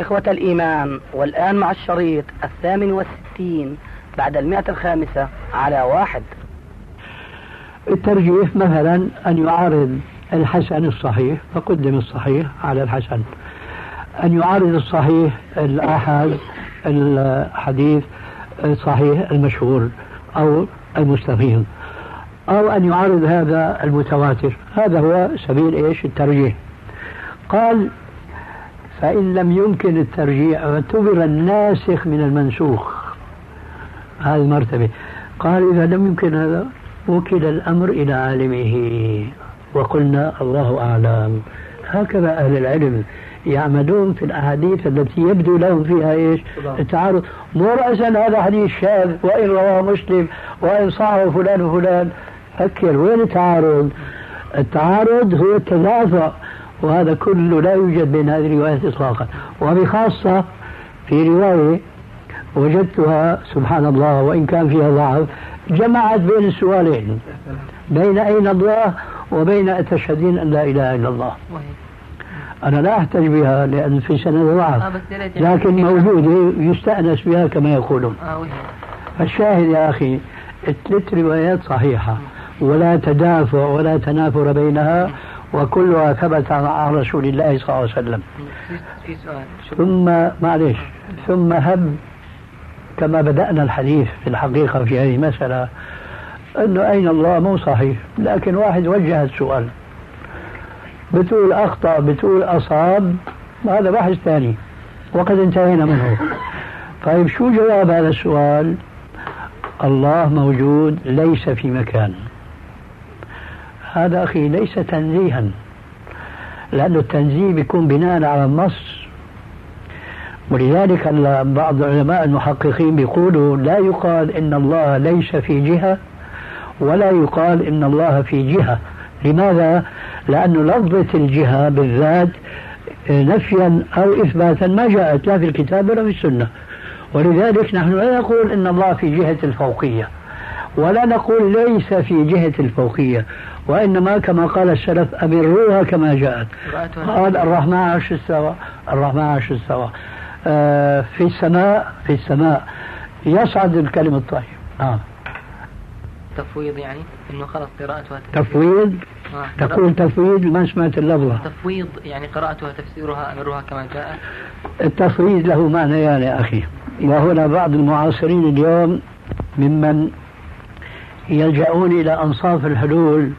إخوة الإيمان والآن مع الشريط الثامن والستين بعد المئة الخامسة على واحد. الترجيح مثلا أن يعارض الحسن الصحيح فقدم الصحيح على الحسن. أن يعارض الصحيح الآحاد الحديث الصحيح المشهور أو المستفيض أو أن يعارض هذا المتواتر. هذا هو سبيل إيش؟ الترجيح. قال فإن لم يمكن الترجيح اعتبر الناسخ من المنسوخ. هذه المرتبة قال إذا لم يمكن هذا وكل الأمر إلى عالمه. وقلنا الله أعلم. هكذا أهل العلم يعملون في الأحاديث التي يبدو لهم فيها إيش؟ التعارض. مو رأسا هذا حديث شاذ وإن رواه مسلم وإن صحه فلان وفلان. فكر وين التعارض؟ التعارض هو التدافع وهذا كله لا يوجد بين هذه الروايات إطلاقا. وبخاصة في رواية وجدتها سبحان الله وإن كان فيها ضعف جمعت بين السؤالين بين أين الله وبين أتشهدين أن لا إله إلا الله. أنا لا أحتج بها لأن في سنة ضعف آه، لكن موجودة يستأنس بها كما يقولون. آه، الشاهد يا أخي الثلاث روايات صحيحة ولا تدافع ولا تنافر بينها وكلها ثبت عن رسول الله صلى الله عليه وسلم. ثم معلش ثم هب كما بدأنا الحديث في الحقيقة في هذه المسألة أنه أين الله؟ مو صحيح. لكن واحد وجه السؤال. بتقول أخطأ بتقول أصاب هذا بحث ثاني. وقد انتهينا منه. طيب شو جواب هذا السؤال؟ الله موجود ليس في مكان. هذا أخي ليس تنزيها. لأن التنزيه بيكون بناء على النص. ولذلك بعض العلماء المحققين بيقولوا لا يقال إن الله ليس في جهة ولا يقال إن الله في جهة. لماذا؟ لأن لفظة الجهة بالذات نفيا أو إثباتا ما جاءت لا في الكتاب ولا في السنة. ولذلك نحن لا نقول إن الله في جهة الفوقية ولا نقول ليس في جهة الفوقية. وإنما كما قال السلف أمروها كما جاءت. قال الرحمن عرش السواء الرحمن عرش السواء آه في السماء في السماء. يصعد الكلم الطيب. آه. تفويض يعني؟ إنه خلص قراءتها تفويض؟ آه. تقول تفويض ما سمعت اللفظة تفويض يعني قراءتها تفسيرها أمرها كما جاء التفويض له معنى يا أخي. وهنا بعض المعاصرين اليوم ممن يلجؤون إلى أنصاف الحلول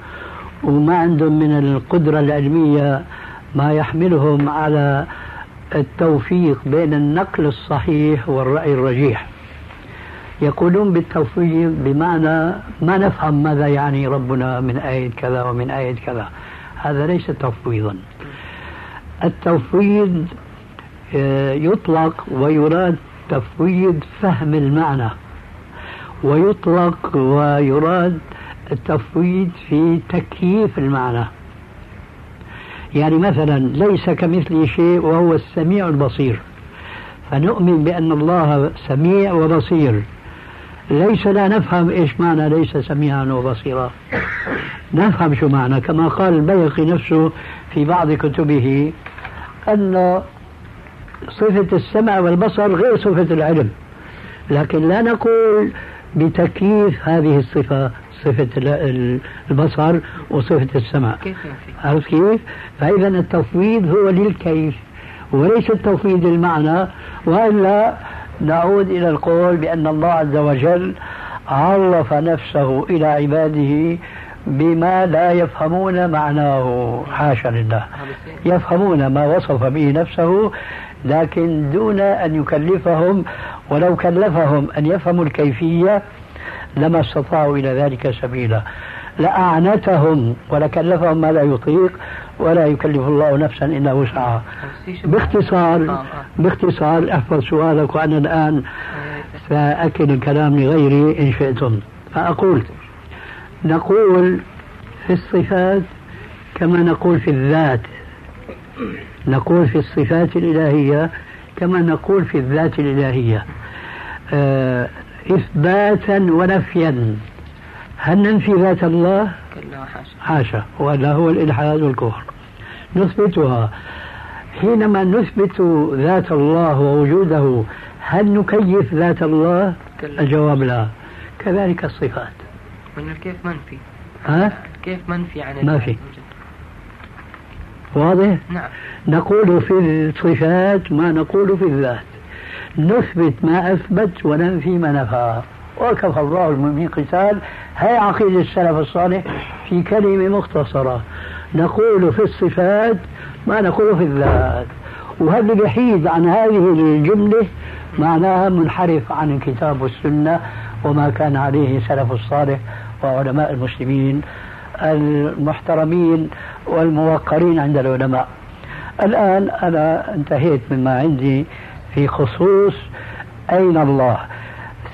وما عندهم من القدرة العلمية ما يحملهم على التوفيق بين النقل الصحيح والرأي الرجيح. يقولون بالتوفيق بمعنى ما نفهم ماذا يعني ربنا من آية كذا ومن آية كذا. هذا ليس تفويضا التفويض آه، يطلق ويراد تفويض فهم المعنى. ويطلق ويراد التفويض في تكييف المعنى. يعني مثلا ليس كمثله شيء وهو السميع البصير. فنؤمن بأن الله سميع وبصير. ليس لا نفهم إيش معنى ليس سميعا وبصيرا. نفهم شو معنى كما قال البيقي نفسه في بعض كتبه أن صفة السمع والبصر غير صفة العلم. لكن لا نقول بتكييف هذه الصفة. صفة البصر وصفة السمع عرفت كيف؟ فإذا التفويض هو للكيف وليس التفويض المعنى وإلا نعود إلى القول بأن الله عز وجل عرف نفسه إلى عباده بما لا يفهمون معناه. حاشا لله. يفهمون ما وصف به نفسه لكن دون أن يكلفهم ولو كلفهم أن يفهموا الكيفية لما استطاعوا إلى ذلك سبيلا. لأعنتهم ولكلفهم ما لا يطيق ولا يكلف الله نفسا إلا وسعها. باختصار آه، آه. باختصار احفظ سؤالك وأنا الآن. ساكل الكلام لغيري إن شئتم. فأقول نقول في الصفات كما نقول في الذات. نقول في الصفات الإلهية كما نقول في الذات الإلهية. آه إثباتا ونفيا هل ننفي ذات الله؟ كلا حاشا حاشا ولا هو الإلحاد والكفر نثبتها حينما نثبت ذات الله ووجوده هل نكيف ذات الله؟ كلا. الجواب لا كذلك الصفات من الكيف منفي ها؟ كيف منفي عن ما في. واضح؟ نعم نقول في الصفات ما نقول في الذات نثبت ما أثبت وننفي ما نفى. وكفى الله المؤمنين قتال. هي عقيدة السلف الصالح في كلمة مختصرة. نقول في الصفات ما نقول في الذات. وهذا الوحيد عن هذه الجملة معناها منحرف عن الكتاب والسنة وما كان عليه سلف الصالح وعلماء المسلمين المحترمين والموقرين عند العلماء. الآن أنا انتهيت مما عندي. في خصوص أين الله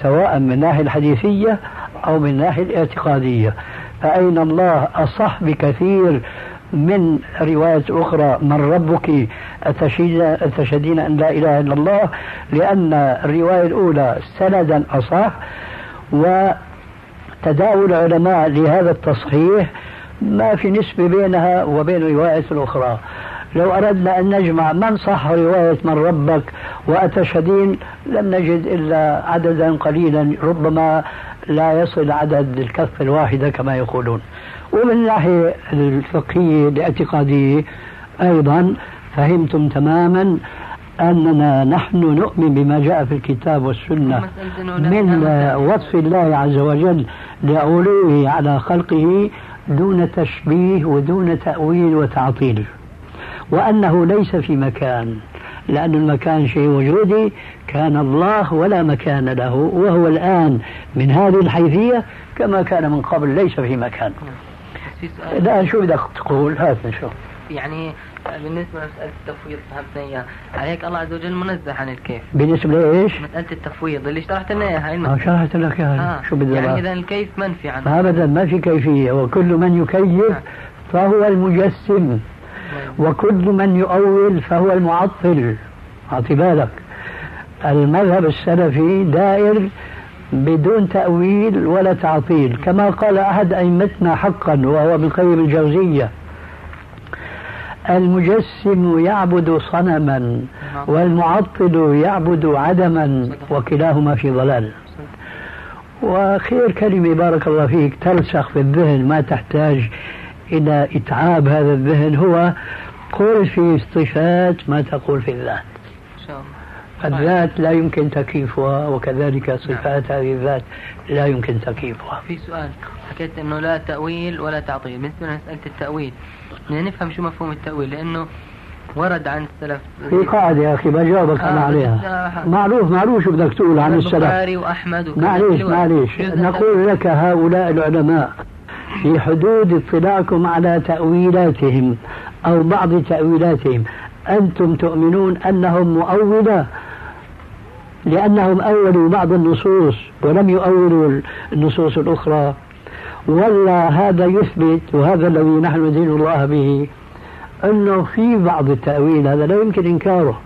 سواء من الناحية الحديثية أو من الناحية الاعتقادية. فأين الله؟ أصح بكثير من رواية أخرى. من ربك؟ أتشهدين أن لا إله إلا الله؟ لأن الرواية الأولى سندا أصح وتداول العلماء لهذا التصحيح ما في نسبة بينها وبين رواية الأخرى لو أردنا أن نجمع من صح رواية من ربك وأتشهدين لم نجد إلا عددا قليلا ربما لا يصل عدد الكف الواحدة كما يقولون. ومن الناحية الفقهية الاعتقادية أيضا فهمتم تماما أننا نحن نؤمن بما جاء في الكتاب والسنة من وصف الله عز وجل لعلوه على خلقه دون تشبيه ودون تأويل وتعطيل. وأنه ليس في مكان لأن المكان شيء وجودي كان الله ولا مكان له وهو الآن من هذه الحيثية كما كان من قبل ليس في مكان الآن شو بدك تقول هات نشوف يعني بالنسبة لمسألة التفويض فهمتنا إياها عليك الله عز وجل منزه عن الكيف بالنسبة لإيش؟ مسألة التفويض اللي شرحت لنا إياها هاي المسألة شرحت لك إياها آه. شو بدي يعني؟ إذا الكيف منفي عنه أبدا ما في كيفية وكل من يكيف. فهو المجسم وكل من يؤول فهو المعطل. أعطي بالك. المذهب السلفي دائر بدون تأويل ولا تعطيل. كما قال أحد أئمتنا حقا وهو ابن قيم الجوزية. المجسم يعبد صنما والمعطل يعبد عدما وكلاهما في ضلال. وخير كلمة بارك الله فيك ترسخ في الذهن ما تحتاج إلى إتعاب هذا الذهن هو قل في الصفات ما تقول في الذات. الذات لا يمكن تكييفها وكذلك صفات هذه الذات لا يمكن تكييفها. في سؤال حكيت إنه لا تأويل ولا تعطيل. بالنسبة لمسألة التأويل. بدنا نفهم شو مفهوم التأويل لأنه ورد عن السلف. في قاعدة يا أخي بجاوبك أنا آه، عليها. بس- معروف معروف شو بدك تقول عن السلف. البخاري وأحمد معليش. معليش. نقول لك هؤلاء العلماء في حدود اطلاعكم على تأويلاتهم أو بعض تأويلاتهم. أنتم تؤمنون أنهم مؤولة لأنهم أولوا بعض النصوص ولم يؤولوا النصوص الأخرى. ولا هذا يثبت وهذا الذي نحن ندين الله به أنه في بعض التأويل هذا لا يمكن إنكاره.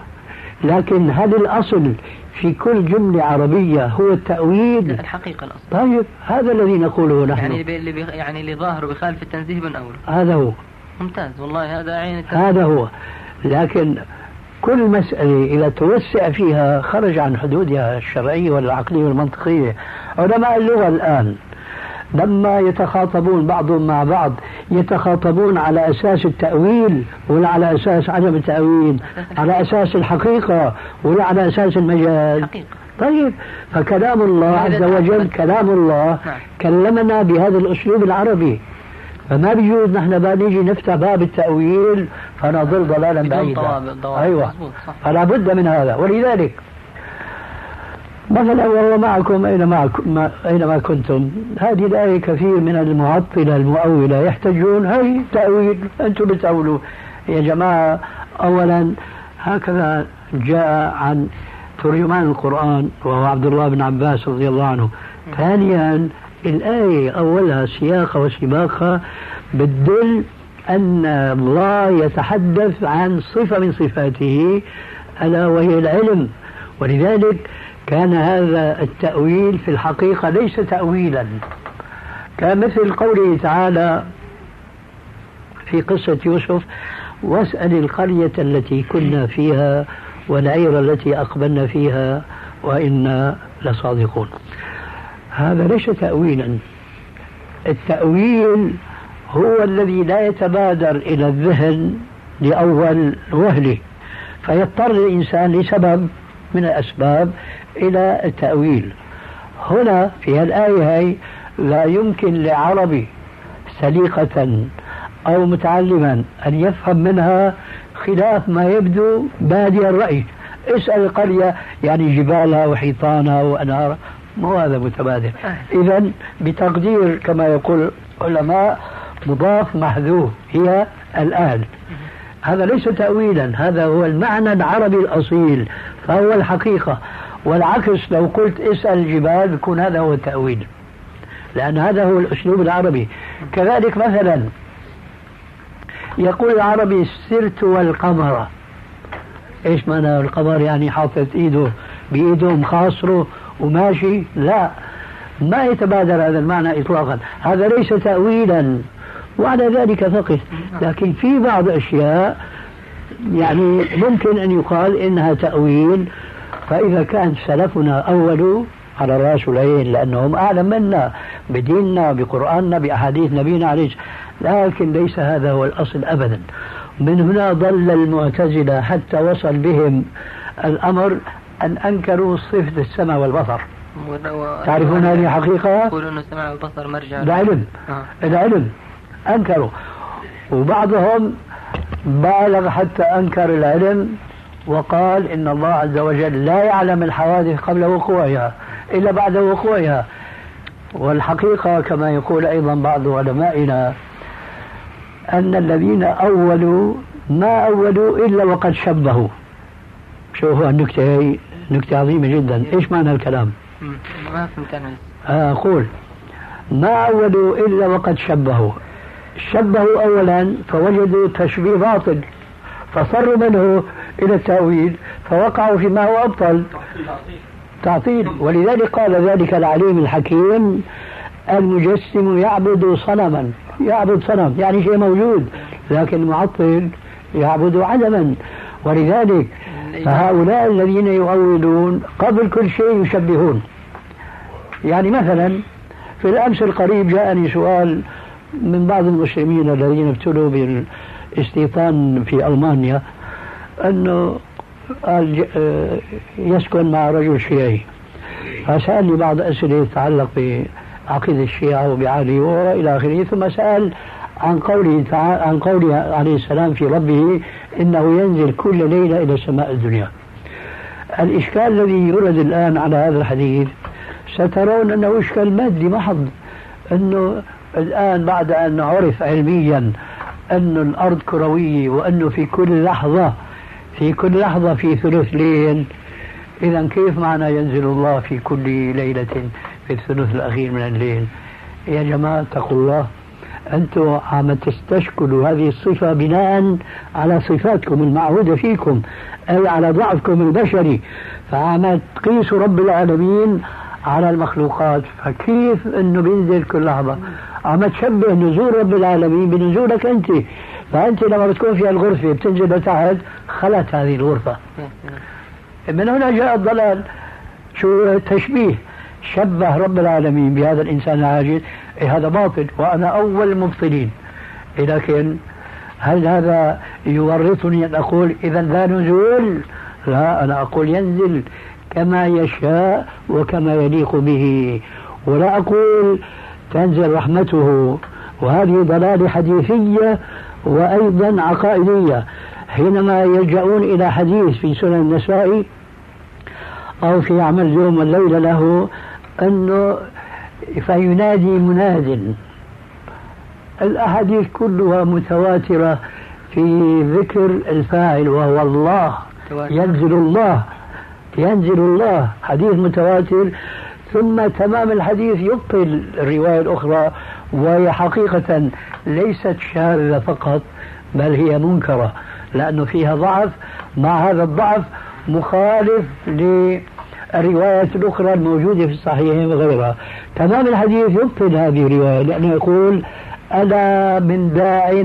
لكن هل الأصل في كل جملة عربية هو التأويل الحقيقة الأصل. طيب هذا الذي نقوله نحن. يعني اللي بي- يعني اللي ظاهره بخالف التنزيه بنقول هذا هو. ممتاز والله هذا عين التنزيه. هذا هو. لكن كل مسألة إذا توسع فيها خرج عن حدودها الشرعية والعقلية والمنطقية. علماء اللغة الآن لما يتخاطبون بعضهم مع بعض يتخاطبون على أساس التأويل ولا على أساس عدم التأويل على أساس الحقيقة ولا على أساس المجاز. حقيقة. طيب فكلام الله عز وجل كلام الله نعم. كلمنا بهذا الأسلوب العربي. فما بيجوز نحن بقى نيجي نفتح باب التأويل فنضل ضلالا بعيدا. أيوة. فلا بد من هذا. ولذلك مثلا وهو معكم أينما ما أينما كنتم. هذه الآية كثير من المعطلة المؤولة. يحتجون هي تأويل أنتم بتأولوا يا جماعة أولا هكذا جاء عن ترجمان القرآن وهو عبد الله بن عباس رضي الله عنه. ثانيا الآية أولها سياقها وسباقها بتدل أن الله يتحدث عن صفة من صفاته ألا وهي العلم. ولذلك كان هذا التأويل في الحقيقة ليس تأويلا. كمثل قوله تعالى في قصة يوسف واسأل القرية التي كنا فيها والعير التي أقبلنا فيها وإنا لصادقون. هذا ليس تأويلا. التأويل هو الذي لا يتبادر إلى الذهن لأول وهله فيضطر الإنسان لسبب من الأسباب إلى التأويل. هنا في الآية هي لا يمكن لعربي سليقة أو متعلما أن يفهم منها خلاف ما يبدو بادي الرأي. اسأل القرية يعني جبالها وحيطانها وأنهارها. مو هذا متبادل. إذا بتقدير كما يقول العلماء مضاف محذوف. هي الأهل هذا ليس تأويلا. هذا هو المعنى العربي الأصيل. فهو الحقيقة. والعكس لو قلت اسأل الجبال بيكون هذا هو التأويل. لأن هذا هو الأسلوب العربي. كذلك مثلا يقول العربي سرت والقمر. إيش معنى القمر؟ يعني حاطط إيده بإيده مخاصره وماشي؟ لا. ما يتبادر هذا المعنى اطلاقا. هذا ليس تاويلا. وعلى ذلك فقط لكن في بعض الاشياء يعني ممكن أن يقال إنها تأويل. فإذا كان سلفنا اولوا على الراس والعين لأنهم أعلم منا بديننا بقرآننا بأحاديث نبينا عليه لكن ليس هذا هو الأصل أبدا. من هنا ضل المعتزلة حتى وصل بهم الأمر أن أنكروا صفة السمع والبصر. تعرفون هذه حقيقة؟ يقولون السمع والبصر مرجع. العلم آه. العلم أنكروا. وبعضهم بالغ حتى أنكر العلم. وقال إن الله عز وجل لا يعلم الحوادث قبل وقوعها إلا بعد وقوعها. والحقيقة كما يقول أيضا بعض علمائنا أن الذين أولوا ما أولوا إلا وقد شبهوا. شوفوا النكتة هي نكتة عظيمة جدا. إيش معنى الكلام؟ ما فهمت أنا آه، أقول. ما أولوا إلا وقد شبهوا. شبهوا أولا فوجدوا تشبيه باطل فصروا منه إلى التأويل فوقعوا فيما هو أبطل. تعطيل. ولذلك قال ذلك العليم الحكيم المجسم يعبد صنما. يعبد صنم يعني شيء موجود لكن المعطل يعبد عدما. ولذلك فهؤلاء الذين يؤولون قبل كل شيء يشبهون. يعني مثلا في الأمس القريب جاءني سؤال من بعض المسلمين الذين ابتلوا بالاستيطان في ألمانيا. أنه قال يسكن مع رجل شيعي فسألني بعض أسئلة تتعلق عقيدة الشيعة وبعلي وإلى آخره ثم سأل عن قوله تعالى عن قوله عليه السلام في ربه إنه ينزل كل ليلة إلى سماء الدنيا. الإشكال الذي يورد الآن على هذا الحديث سترون أنه إشكال مادي محض أنه الآن بعد أن عرف علميا أن الأرض كروية وأنه في كل لحظة في كل لحظة في ثلث ليل. إذا كيف معنى ينزل الله في كل ليلة في الثلث الأخير من الليل؟ يا جماعة اتقوا الله. أنتم عم تستشكلوا هذه الصفة بناء على صفاتكم المعهودة فيكم أي على ضعفكم البشري. فعم تقيسوا رب العالمين على المخلوقات. فكيف إنه بينزل كل لحظة؟ عم تشبه نزول رب العالمين بنزولك أنت. فأنت لما بتكون في الغرفة بتنزل لتحت خلت هذه الغرفة. من هنا جاء الضلال. شو تشبيه. شبه رب العالمين بهذا الإنسان العاجز إيه هذا باطل وأنا أول المبطلين. إيه لكن هل هذا يورطني أن أقول إذا لا نزول؟ لا أنا أقول ينزل كما يشاء وكما يليق به. ولا أقول تنزل رحمته. وهذه ضلال حديثية وأيضا عقائدية. حينما يلجؤون إلى حديث في سنن النسائي أو في عمل اليوم والليلة له أنه فينادي مناد الأحاديث كلها متواترة في ذكر الفاعل وهو الله. ينزل الله. ينزل الله. حديث متواتر. ثم تمام الحديث يبطل الرواية الأخرى. وهي حقيقة ليست شاذة فقط بل هي منكرة لأنه فيها ضعف مع هذا الضعف مخالف للروايات الأخرى الموجودة في الصحيحين وغيرها. تمام الحديث؟ يبطل هذه الرواية لأنه يقول ألا من داع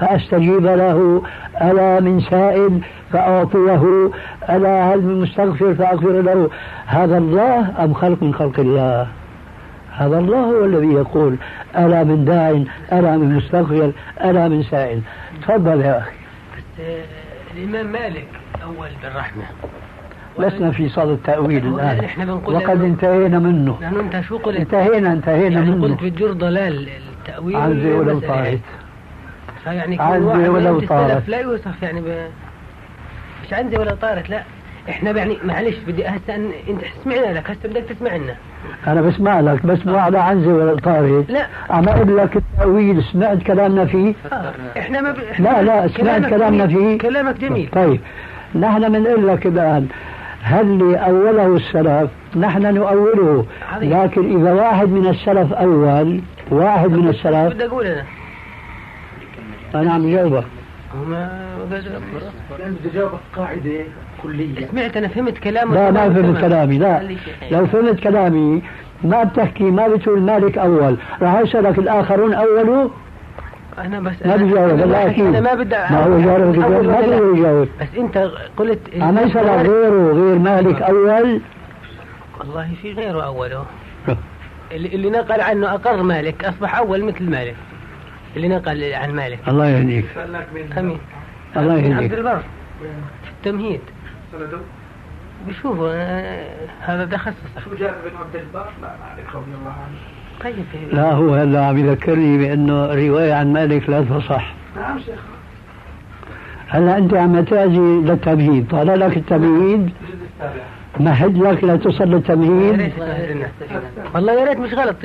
فأستجيب له ألا من سائل فأعطيه ألا هل من مستغفر فأغفر له هذا الله أم خلق من خلق الله؟ هذا الله هو الذي يقول ألا من داع ألا من مستغفر ألا من سائل. تفضل يا أخي. آه، الإمام مالك أول بالرحمة لسنا في صدد التأويل الآن. وقد انتهينا منه. لأنه أنت شو قلت؟ انتهينا انتهينا يعني منه. قلت بتجر ضلال التأويل عزي ولو طارت فيعني كل واحد ولو طارت. لا يوصف يعني ب... مش عنزي ولا طارت لا. إحنا يعني معلش بدي هسه أنت سمعنا لك هسه بدك تسمع لنا أنا بسمع لك بس مو على عنزي ولا طارت لا. عم أقول لك التأويل سمعت كلامنا فيه؟ آه. إحنا ما ب... إحنا لا لا سمعت كلامك كلامنا جميل. فيه؟ كلامك جميل. طيب. نحن بنقول لك الآن هل اللي أوله السلف؟ نحن نؤوله. عظيم. لكن إذا واحد من السلف أول واحد من السلف. بدي أقول أنا. أنا عم جاوبك. ما بدي جاوبك قاعدة. كلية. سمعت أنا فهمت كلامه لا ما فهمت. كلامي لا. لو فهمت كلامي ما بتحكي ما بتقول مالك أول. راح أسألك الآخرون أولوا أنا بس ما أنا- بيجاوب أنا أكيد. أنا ما بدي ما هو أول ما. بده يجاوب بس أنت قلت عم يسأل غيره غير مالك أول؟ والله في غيره أوله. اللي, اللي نقل عنه أقر مالك أصبح أول مثل مالك. اللي نقل عن مالك. الله يهديك أمين. الله من عبد يهديك البر. في التمهيد بشوفوا آه، هذا تخصصك شو جابر بن عبد البر لا مالك رضي الله عنه. طيب. لا هو هلا عم يذكرني بأنه رواية عن مالك لا تصح. نعم شيخ. هلا أنت عم تأتي للتمهيد. طال لك التمهيد. مهد لك لتصل يا للتمهيد. والله يا ريت مش غلط.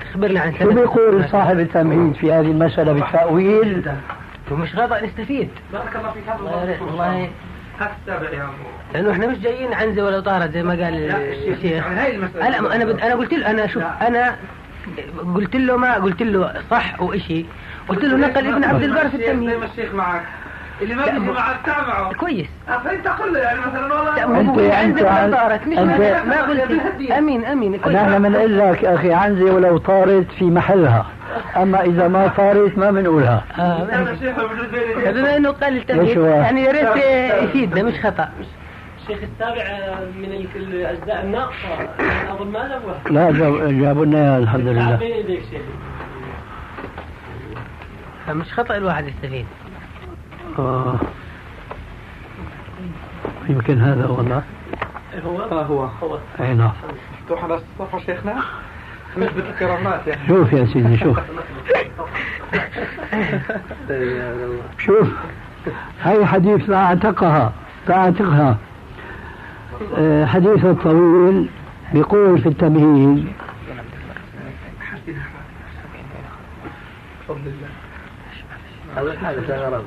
تخبرنا عن شو بيقول صاحب التمهيد في هذه المسألة بالتأويل؟ ومش غلط نستفيد. بارك الله فيك. هذا والله يا ابو لأنه إحنا مش جايين عنزة ولا طارت زي ما قال لا، الشيخ. الشيخ يعني. أنا أنا بد... أنا قلت له أنا شوف لا. أنا قلت له ما قلت له صح وإشي. قلت له نقل ابن عبد البر في زي ما الشيخ معك. اللي ما لا، بيجي معك تابعه. كويس. آه، فأنت قل له يعني مثلا لا، والله ولا عن- طارت مش أنت- ما- قلت أمين أمين كويس. نحن بنقول لك أخي عنزي ولو طارت في محلها. أما إذا ما طارت ما بنقولها. آه، بين بما إنه قال هو؟ يعني يا ريت يفيدنا مش خطأ. الشيخ السابع من ال- الأجزاء الناقصة. اظن ما جابوها لا جاب- جابوا لنا الحمد لله. فمش خطأ الواحد يستفيد. آه. يمكن هذا هو هو؟ آه هو. هو. أي نعم. مفتوح على الصفحه شيخنا؟ نثبت الكرامات يعني. شوف يا سيدي شوف. شوف. هاي حديث فاعتقها فاعتقها آه، حديث الطويل بيقول في التمهيد بفضل الله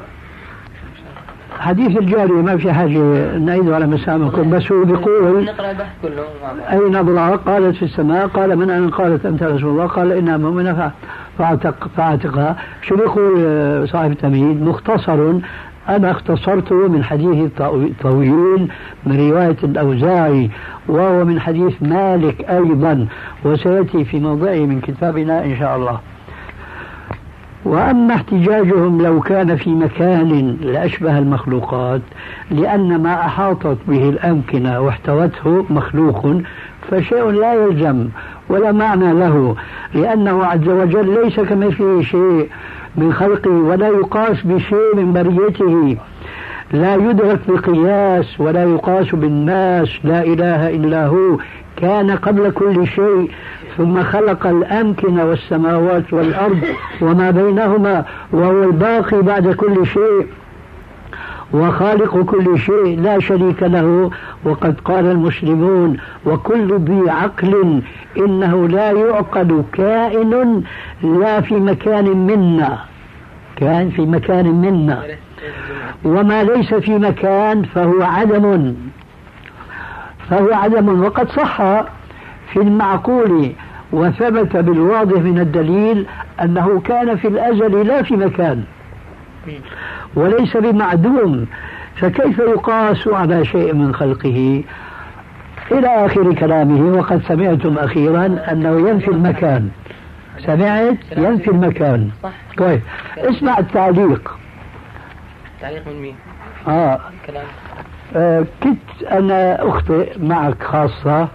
حديث الجارية ما في حاجة نعيده على مسامعكم بس هو بيقول نقرأ البحث كله. مع بعض. أي نظرة قالت في السماء قال من أنا؟ قالت أنت رسول الله. قال إنها مؤمنة فاعتق فاعتقها. شو بيقول آه، صاحب التمهيد؟ مختصر أنا اختصرته من حديث طو- طويل من رواية الأوزاعي وهو من حديث مالك أيضا. وسيأتي في موضعه من كتابنا إن شاء الله. وأما احتجاجهم لو كان في مكان لأشبه المخلوقات لأن ما أحاطت به الأمكنة واحتوته مخلوق فشيء لا يلزم ولا معنى له لأنه عز وجل ليس كمثله شيء من خلقه ولا يقاس بشيء من بريته. لا يدرك بقياس ولا يقاس بالناس لا إله إلا هو. كان قبل كل شيء ثم خلق الأمكنة والسماوات والأرض وما بينهما وهو الباقي بعد كل شيء وخالق كل شيء لا شريك له. وقد قال المسلمون وكل ذي عقل إنه لا يعقل كائن لا في مكان منا. كان في مكان منا. وما ليس في مكان فهو عدم. فهو عدم. وقد صح في المعقول وثبت بالواضح من الدليل أنه كان في الأزل لا في مكان. وليس بمعدوم. فكيف يقاس على شيء من خلقه؟ إلى آخر كلامه. وقد سمعتم أخيرا أنه ينفي المكان. سمعت؟ ينفي المكان. كويس اسمع التعليق. تعليق من مين؟ آه. كلام. آه كنت أنا أخطئ معك خاصة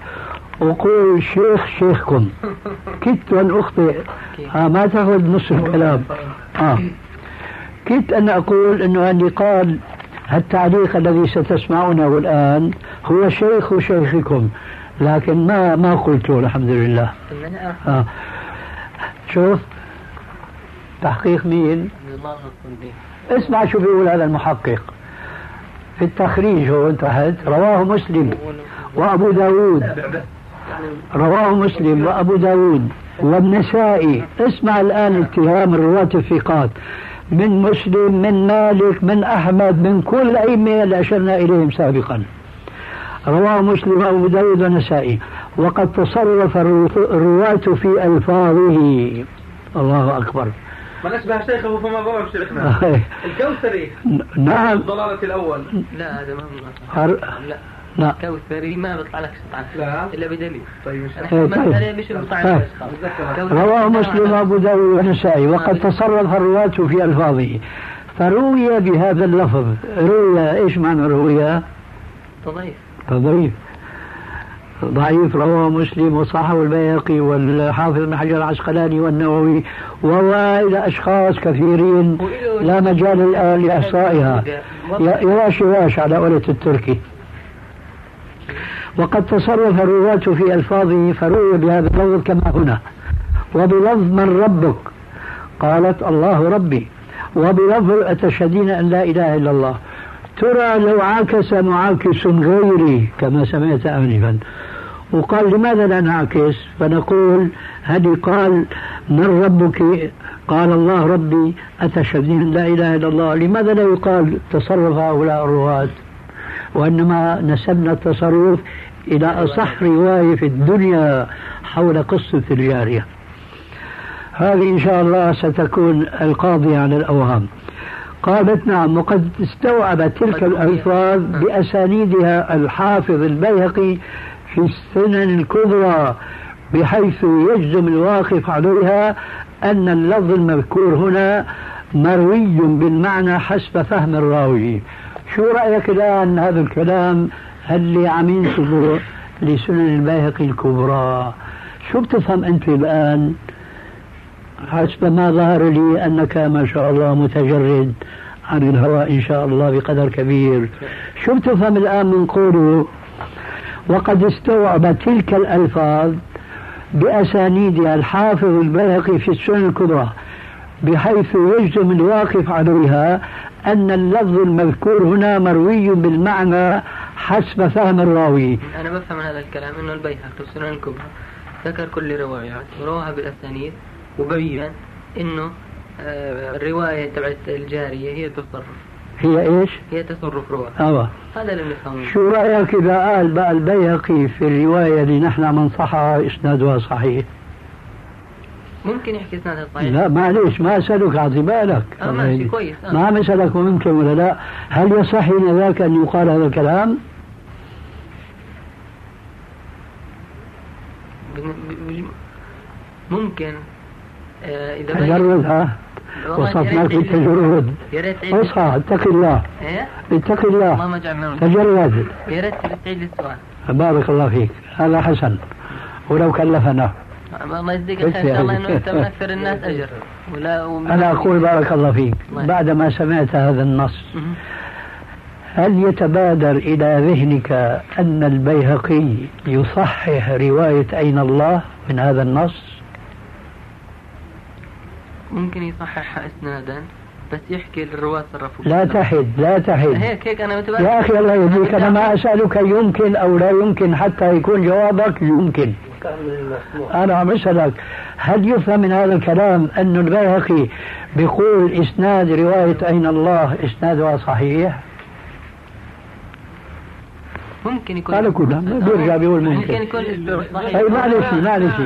وقول شيخ شيخكم. كدت أن أخطئ آه ما تأخذ نص الكلام. آه. كدت أن أقول أنه اللي قال التعليق الذي ستسمعونه الآن هو شيخ شيخكم. لكن ما ما قلته الحمد لله آه. شوف. تحقيق مين؟ اسمع شو بيقول هذا المحقق. في التخريج هو تحت رواه مسلم وأبو داود. رواه مسلم وأبو داود والنسائي اسمع الآن اتهام الرواة الثقات. من مسلم من مالك من أحمد من كل الأئمة اللي أشرنا إليهم سابقا. رواه مسلم وأبو داود والنسائي وقد تصرف الرواة في ألفاظه. الله أكبر. من أشبه شيخه فما ضرب شيخنا الكوثري. نعم. الضلالة الأول. لا هذا ما لا. لا. كوثري ما بيطلع لك شطعان لا. إلا بدليل. طيب طيب. رواه مسلم وأبو داود والنسائي. وقد تصرف الرواة في ألفاظه. فروي بهذا اللفظ. روي إيش معنى روي؟ تضعيف. تضعيف. ضعيف رواه مسلم وصححه البيهقي والحافظ بن حجر العسقلاني والنووي وإلى أشخاص كثيرين لا مجال الآن لإحصائها. يواش يواش على قولة التركي وقد تصرف الرواة في ألفاظه فروي بهذا اللفظ كما هنا. وبلفظ من ربك؟ قالت الله ربي. وبلفظ أتشهدين أن لا إله إلا الله. ترى لو عاكس معاكس غيري. كما سمعت آنفا. وقال لماذا لا نعكس فنقول هذه قال من ربك؟ قال الله ربي أتشهدين لا إله إلا الله؟ لماذا لا يقال تصرف هؤلاء الرواة؟ وإنما نسبنا التصرف إلى أصح رواية في الدنيا حول قصة الجارية. هذه إن شاء الله ستكون القاضية على الأوهام. قالت نعم وقد استوعب تلك الألفاظ بأسانيدها الحافظ البيهقي في السنن الكبرى بحيث يجزم الواقف عليها أن اللفظ المذكور هنا مروي بالمعنى حسب فهم الراوي. شو رأيك الآن هذا الكلام؟ اللي عم ينسبه لسنن البيهقي الكبرى؟ شو بتفهم أنت الآن؟ حسب ما ظهر لي أنك ما شاء الله متجرد عن الهواء إن شاء الله بقدر كبير. شو بتفهم الآن من قوله؟ وقد استوعب تلك الألفاظ بأسانيدها الحافظ البيهقي في السنن الكبرى بحيث يجزم الواقف عليها أن اللفظ المذكور هنا مروي بالمعنى حسب فهم الراوي. أنا بفهم هذا الكلام أنه البيهقي في السنن الكبرى ذكر كل الروايات ورواها بالأسانيد وبين أنه آه، الرواية تبعت الجارية هي تصرف هي إيش؟ هي تصرف رواة آه هذا اللي بنفهمه. شو رأيك إذا قال بقى البيهقي في الرواية اللي نحن بنصحها إسنادها صحيح؟ ممكن يحكي اسنادها صحيح؟ لا معلش ما أسألك أعطي بالك. آه ماشي كويس. آه. ما عم اسالك ممكن ولا لا؟ هل يصح ذاك أن يقال هذا الكلام؟ ممكن. آه إذا تجردها وصفناك بالتجرد يا ريت اصحى اتق الله. إيه؟ اتق الله. تجرد. يا ريت تعيد السؤال بارك الله فيك. هذا حسن. ولو كلفنا. الله يجزيك ان شاء الله انه أنت من أكثر الناس أجر. ولا أنا أقول بارك الله فيك. بعدما سمعت هذا النص هل يتبادر إلى ذهنك أن البيهقي يصحح رواية أين الله من هذا النص؟ ممكن يصححها إسنادا بس يحكي الرواة صرفوا لا تحد لا تحد هيك هيك أنا يا أخي الله يهديك أنا ما أسألك يمكن أو لا يمكن حتى يكون جوابك يمكن. أنا عم أسألك هل يفهم من هذا الكلام أن البيهقي بيقول إسناد رواية أين الله إسنادها صحيح؟ ممكن يكون قال كلها بيرجع بيقول ممكن. ممكن يكون صحيح أي معلش معلش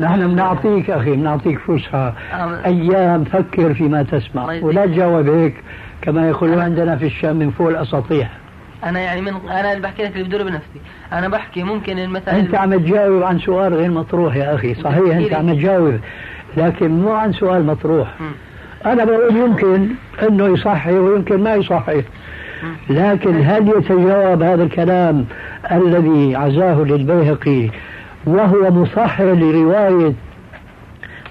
نحن بنعطيك أخي بنعطيك فرصة. أيام فكر فيما تسمع. ولا تجاوب هيك كما يقولون عندنا في الشام من فوق الاساطيح أنا يعني من أنا اللي بحكي لك اللي بدور بنفسي. أنا بحكي ممكن المسائل أنت عم تجاوب عن سؤال غير مطروح يا أخي. صحيح أنت عم تجاوب لكن مو عن سؤال مطروح. أنا بقول يمكن إنه يصحح ويمكن ما يصحح. لكن هل يتجاوب هذا الكلام الذي عزاه للبيهقي وهو مصحح لرواية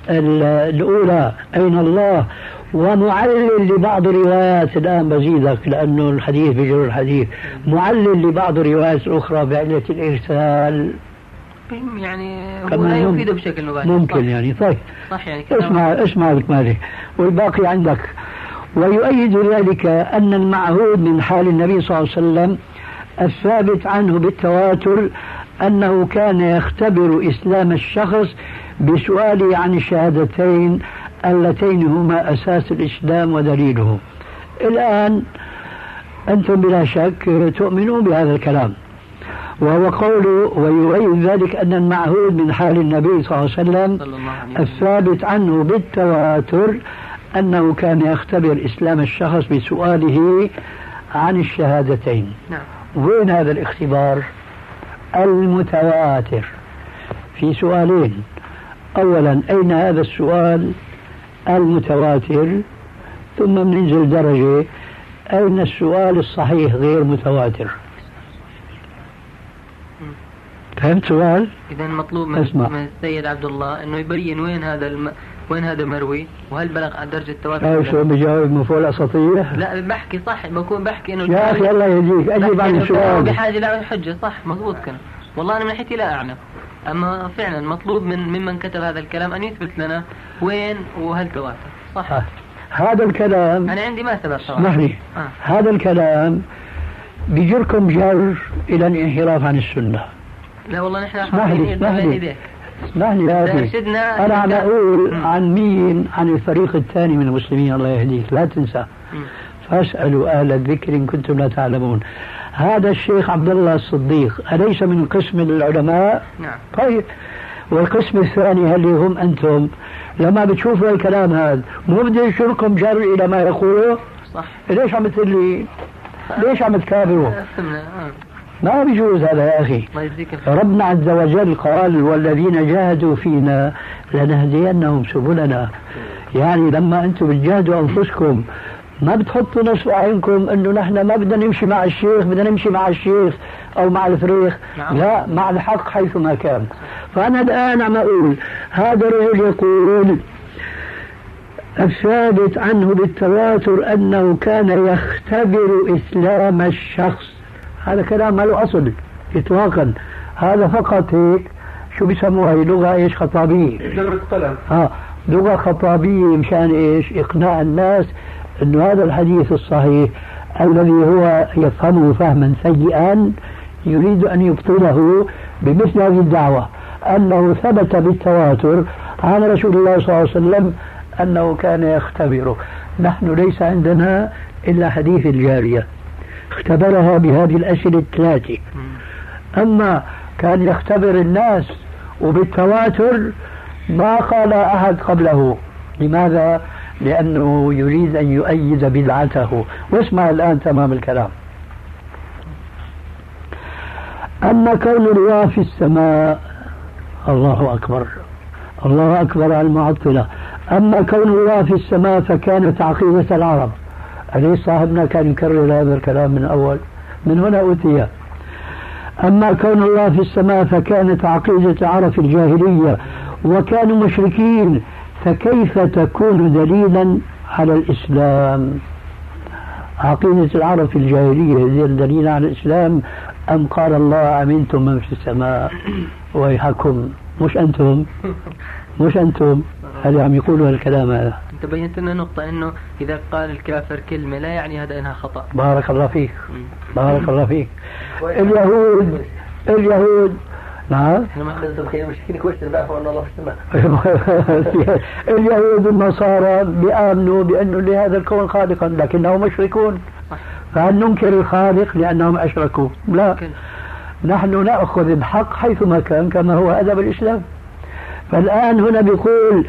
الأولى أين الله ومعلل لبعض الروايات الآن بزيدك لأنه الحديث بجر الحديث. معلل لبعض الروايات الأخرى بعلة الإرسال. يعني هو لا يفيده بشكل مباشر. ممكن صح. يعني طيب صح يعني اسمع اسمع الكمالي والباقي عندك. ويؤيد ذلك أن المعهود من حال النبي صلى الله عليه وسلم الثابت عنه بالتواتر أنه كان يختبر إسلام الشخص بسؤاله عن الشهادتين اللتين هما أساس الإسلام ودليله. الآن أنتم بلا شك تؤمنون بهذا الكلام. وهو قوله ويؤيد ذلك أن المعهود من حال النبي صلى الله عليه وسلم. الثابت عنه بالتواتر أنه كان يختبر إسلام الشخص بسؤاله عن الشهادتين. نعم. وين هذا الاختبار؟ المتواتر. في سؤالين. أولا أين هذا السؤال؟ المتواتر. ثم بننزل درجة أين السؤال الصحيح غير متواتر؟ فهمت سؤال؟ إذا مطلوب من, من السيد عبد الله أنه يبين وين هذا الم... وين هذا مروي؟ وهل بلغ عن درجة التواتر أو شو بجاوب من فوق الأساطير لا بحكي صح بكون بحكي إنه يا أخي الله يهديك أجيب عن السؤال بحاجة لا حجة صح مضبوط كان والله أنا من ناحيتي لا أعلم أما فعلا مطلوب من ممن كتب هذا الكلام أن يثبت لنا وين وهل تواتر صح. آه. هذا الكلام أنا عندي ما ثبت صراحة. آه. هذا الكلام بيجركم جر إلى الانحراف عن السنة. لا والله نحن اسمح لي اسمح لي أخي أنا عم أقول عن مين؟ عن الفريق الثاني من المسلمين الله يهديك. لا تنسى. فاسألوا أهل الذكر إن كنتم لا تعلمون. هذا الشيخ عبد الله الصديق أليس من قسم العلماء؟ نعم. طيب. والقسم الثاني هل هم أنتم؟ لما بتشوفوا الكلام هذا مو بده يشركم جر إلى ما يقوله صح. ليش عم تقول لي؟ ليش عم تكابروا؟ ما بيجوز هذا يا أخي. ربنا عز وجل قال والذين جاهدوا فينا لنهدينهم سبلنا. يعني لما أنتم بتجاهدوا أنفسكم ما بتحطوا نصب عينكم إنه نحن ما بدنا نمشي مع الشيخ بدنا نمشي مع الشيخ أو مع الفريخ نعم. لا مع الحق حيثما كان. فأنا الآن عم أقول هذا الرجل يقول الثابت عنه بالتواتر أنه كان يختبر إسلام الشخص. هذا كلام ما له أصل إطلاقا. هذا فقط هيك شو بيسموها هي؟ لغة إيش؟ خطابية. لغة قلم. آه لغة خطابية مشان إيش؟ إقناع الناس أنه هذا الحديث الصحيح الذي هو يفهمه فهما سيئا يريد أن يبطله بمثل هذه الدعوة. أنه ثبت بالتواتر عن رسول الله صلى الله عليه وسلم أنه كان يختبره. نحن ليس عندنا إلا حديث الجارية. اختبرها بهذه الأسئلة الثلاثة. أما كان يختبر الناس وبالتواتر ما قال أحد قبله. لماذا؟ لأنه يريد أن يؤيد بدعته. واسمع الآن تمام الكلام. أما كون الله في السماء الله أكبر. الله أكبر على المعطلة. أما كون الله في السماء فكانت عقيدة العرب. أليس صاحبنا كان يكرر هذا الكلام من أول. من هنا أوتي. أما كون الله في السماء فكانت عقيدة عرف الجاهلية وكانوا مشركين فكيف تكون دليلا على الإسلام؟ عقيدة العرب في الجاهلية هي دليل على الإسلام؟ أم قال الله أمنتم من في السماء؟ ويحكم. مش أنتم. مش أنتم. اللي عم يقولوا الكلام هذا؟ انت بينت لنا نقطة إنه إذا قال الكافر كلمة لا يعني هذا إنها خطأ. بارك الله فيك. بارك الله فيك. اليهود اليهود. نعم؟ اليهود والنصارى بيآمنوا بأنه لهذا الكون خالقا لكنهم مشركون. فهل ننكر الخالق لأنهم أشركوا؟ لا. نحن نأخذ الحق حيثما كان كما هو أدب الإسلام. فالآن هنا بيقول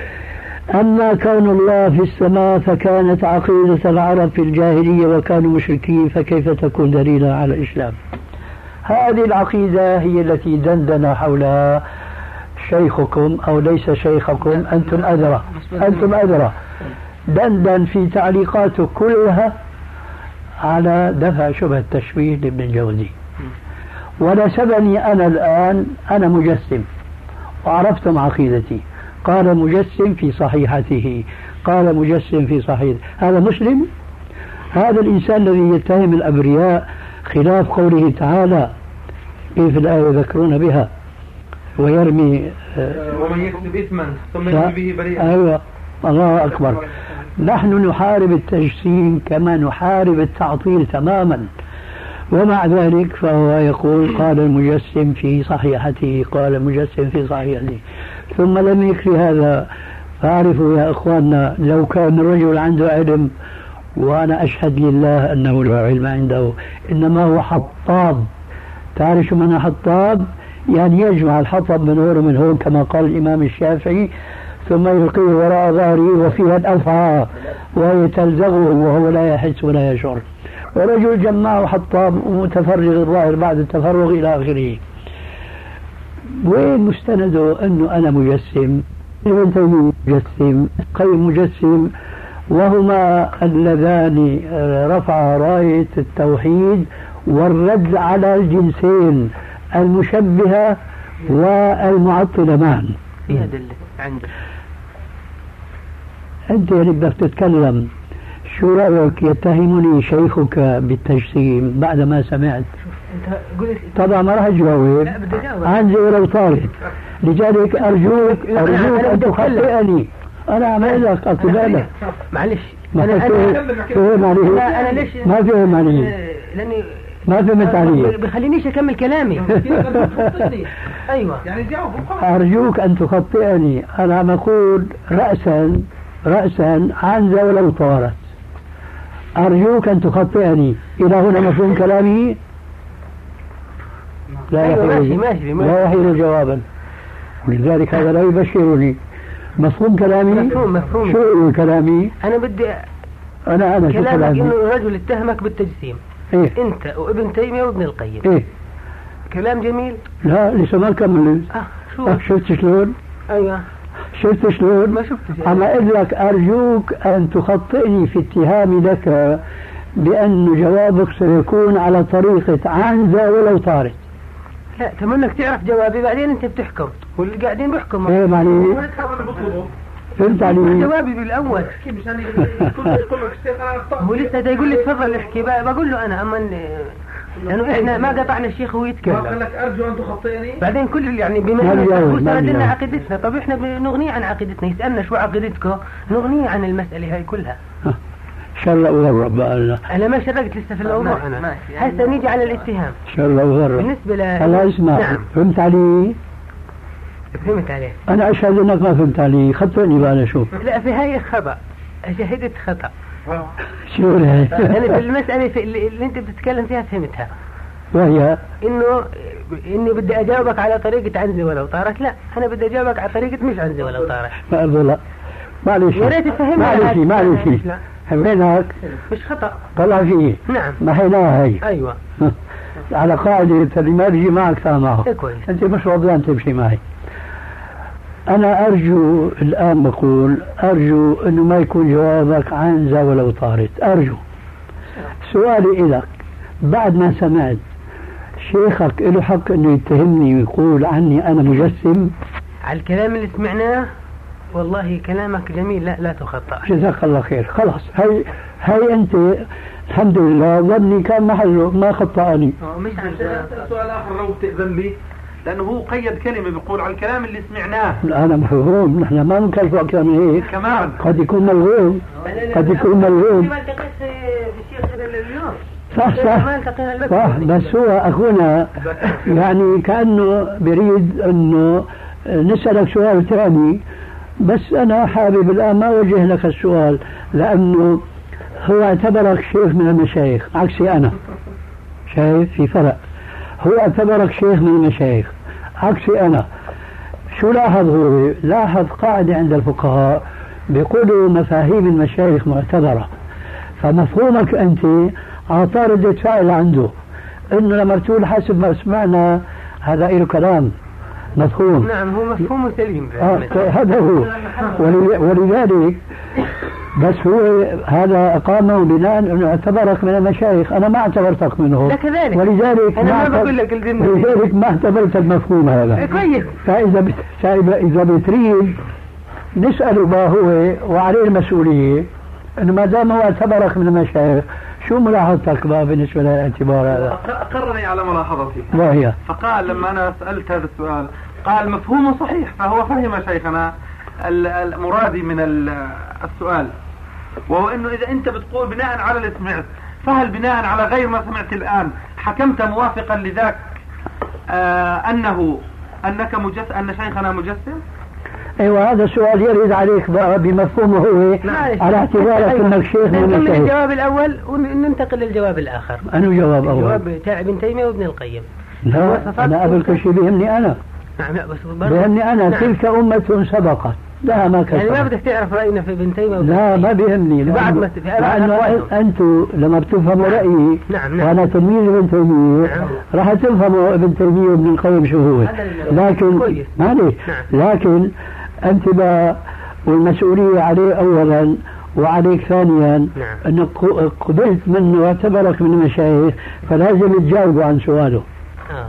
أما كون الله في السماء فكانت عقيدة العرب في الجاهلية وكانوا مشركين فكيف تكون دليلا على الإسلام؟ هذه العقيدة هي التي دندن حولها شيخكم أو ليس شيخكم. أنتم أدرى أنتم أدرى. دندن في تعليقاته كلها على دفع شبه التشويه لابن الجوزي ونسبني أنا الآن أنا مجسم وعرفتم عقيدتي. قال مجسم في صحيحته. قال مجسم في صحيح. هذا مسلم؟ هذا الإنسان الذي يتهم الأبرياء خلاف قوله تعالى كيف الآية يذكرون بها ويرمي آه، ومن يكتب إثما ثم يرمي به بريئا. أيوة الله أكبر. نحن نحارب التجسيم كما نحارب التعطيل تماما. ومع ذلك فهو يقول قال المجسم في صحيحته قال المجسم في صحيحته. ثم لم يكفي هذا. فاعرفوا يا إخواننا لو كان الرجل عنده علم وأنا أشهد لله أنه لا علم عنده. إنما هو حطاب. تعرف شو معنى حطاب؟ يعني يجمع الحطب من هون ومن هون كما قال الإمام الشافعي ثم يلقيه وراء ظهره وفيها الافعى وهي تلزغه وهو لا يحس ولا يشعر. ورجل جمعه حطاب ومتفرغ الظاهر بعد التفرغ إلى آخره. وين مستنده أنه أنا مجسم؟ ابن تيمية مجسم قيم مجسم وهما اللذان رفعا راية التوحيد والرد على الجنسين المشبهة والمعطله معا. في ادله عندك. أنت اللي بدك تتكلم شو رأيك؟ يتهمني شيخك بالتجسيم بعد ما سمعت. طبعا ما راح أجاوب. لا بدي أجاوب. عندي ولو طالب لذلك أرجوك أرجوك أن تخطئني. أنا عمل لك بالك معلش ما أنا أنا فهم علي لا أنا ليش؟ ما فهم علي لأني ما فهمت علي بخلينيش أكمل كلامي. أيوه. يعني جاوب أرجوك أن تخطئني. أنا عم أقول راسا راسا عنزه ولو طارت أرجوك أن تخطئني. إلى هنا مفهوم كلامي؟ لا أيوة، ماشي يحيل. لا يحيل جوابا. ولذلك هذا لا يبشرني. مفهوم كلامي؟ مفهوم مفهوم. شو كلامي؟ أنا بدي أنا أنا شو كلامك كلامي؟ إنه الرجل اتهمك بالتجسيم. إيه. أنت وابن تيمية وابن القيم. إيه. كلام جميل؟ لا لسه ما كملت آه شو؟ آه، شفت شلون؟ أيوه. شفت شلون؟ ما شفت عم أقول لك أرجوك أن تخطئني في اتهامي لك بأن جوابك سيكون على طريقة عنزة ولو طارت لا تمنك تعرف جوابي بعدين انت بتحكم. واللي قاعدين بيحكموا. فهم علي؟ فهمت علي؟ جوابي بالأول. مشان يقول يقول لك. الشيخ أنا أخطأت. هو لسه دا يقول لي تفضل احكي. بقول له أنا أما لأنه إحنا ما قطعنا الشيخ وهو قال يتكلم لك أرجو أن تخطئني. بعدين كل اللي يعني بما ما انه لنا. عقيدتنا. طب إحنا بنغنيه عن عقيدتنا. يسألنا شو عقيدتكم نغنيه عن المسألة هاي كلها. شر وغرب بقى لنا أنا ما شرقت لسه في الموضوع. أنا. هسه نيجي على الاتهام؟ شر وغرب بالنسبة ل هلا اسمع نعم. فهمت علي؟ فهمت عليه أنا أشهد أنك ما فهمت علي. خطئني بقى أنا شوف. لا في هاي خطأ. شهدت خطأ. شو أنا في هي؟ المسألة في اللي اللي أنت بتتكلم فيها فهمتها. وهي؟ إنه إني بدي أجاوبك على طريقة عنزة ولو طارت. لا أنا بدي أجاوبك على طريقة مش عنزة ولو طارت. ما لا. معلش. يا ريت تفهمني. معلش. معلش. همينك مش خطأ. طلع فيه. نعم. محيناها هي أيوه. على قاعدة اللي ما بيجي معك تعال معه إيه كويس. أنت مش رضيان تمشي معي. أنا أرجو الآن بقول أرجو أنه ما يكون جوابك عنزة ولو طارت. أرجو. سؤالي إلك. بعد ما سمعت شيخك له حق أنه يتهمني ويقول عني أنا مجسم؟ على الكلام اللي سمعناه؟ والله كلامك جميل. لا لا تخطأ. جزاك الله خير. خلاص هي هي أنت الحمد لله ظني كان محله ما خطأني. مش عن سؤال آخر لو تاذن لي لأنه هو قيد كلمة بيقول على الكلام اللي سمعناه. أنا مفهوم نحن ما نكلف أكثر من هيك. كمان. قد يكون ملغوم. قد يكون ملغوم. ما التقيت بالشيخ اليوم. صح صح. صح. بس هو أخونا يعني كأنه بريد أنه نسألك سؤال ثاني. بس أنا حابب الآن ما أوجه لك السؤال لأنه هو اعتبرك شيخ من المشايخ عكسي أنا. شايف؟ في فرق. هو اعتبرك شيخ من المشايخ عكسي أنا. شو لاحظ هو؟ لاحظ قاعدة عند الفقهاء بيقولوا مفاهيم المشايخ معتبرة. فمفهومك أنت أعطاه ردة فعل عنده. إنه لما تقول حسب ما سمعنا هذا له كلام. مفهوم. نعم هو مفهوم سليم. آه هذا هو. ولذلك بس هو هذا أقامه بناء أنه اعتبرك من المشايخ. أنا ما اعتبرتك منهم. لا كذلك. ولذلك أنا ما اعتب- بقول لك الذمة. ولذلك ما اعتبرت المفهوم هذا. كويس. فإذا بت- فإذا إذا بتريد نسأله ما هو وعليه المسؤولية أنه ما دام هو اعتبرك من المشايخ شو ملاحظتك بقى بالنسبة للاعتبار هذا؟ أقرني على ملاحظتي ما هي؟ فقال لما أنا سألت هذا السؤال قال مفهومه صحيح فهو فهم شيخنا ال- المرادي من ال- السؤال وهو أنه إذا أنت بتقول بناء على اللي سمعت فهل بناء على غير ما سمعت الآن حكمت موافقا لذاك آه أنه أنك مجسم أن شيخنا مجسم أيوه هذا السؤال يرد عليك بمفهومه هو معلش. على اعتبارك أيوة. انك شيخ من المشايخ الجواب الأول وننتقل للجواب الآخر انه جواب أول الجواب بتاع ابن تيمية وابن القيم لا أنا قبل كل شيء بيهمني أنا نعم لا بس بيهمني أنا نعم. تلك أمة سبقت لا ما كسبت يعني ما بدك تعرف رأينا في ابن وابن لا. ما بيهمني بعض لأنه أقوالهم. أنتم لما بتفهموا رأيي نعم، نعم. وأنا تلميذ ابن تيمية نعم. راح تفهموا ابن تيمية وابن القيم شو هو لكن. معلش نعم. لكن أنت بقى والمسؤولية عليه أولا وعليك ثانيا نعم. أنك قبلت منه واعتبرك من المشايخ فلازم تجاوبوا عن سؤاله. آه.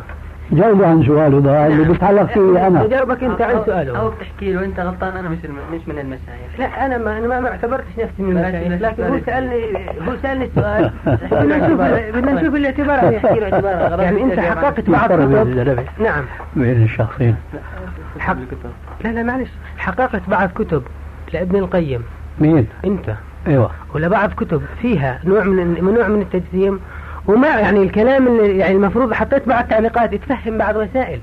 جاوبوا عن سؤاله بقى اللي بيتعلق فيه أنا. جاوبك أنت عن سؤاله. بتحكي له أنت غلطان أنا مش مش من المشايخ. لا أنا ما أنا ما- اعتبرتش نفسي من المشايخ لكن هو. سألني هو سألني السؤال. بدنا نشوف بدنا نشوف الاعتبار يحكي له اعتبار يعني أنت حققت بعض كتب الزلمة نعم. بين الشخصين حق لا لا معلش. حققت بعض كتب لابن القيم. مين؟ أنت. أيوه. ولا بعض كتب فيها نوع من نوع من التجسيم وما يعني الكلام اللي يعني المفروض حطيت بعض تعليقات تفهم بعض مسائل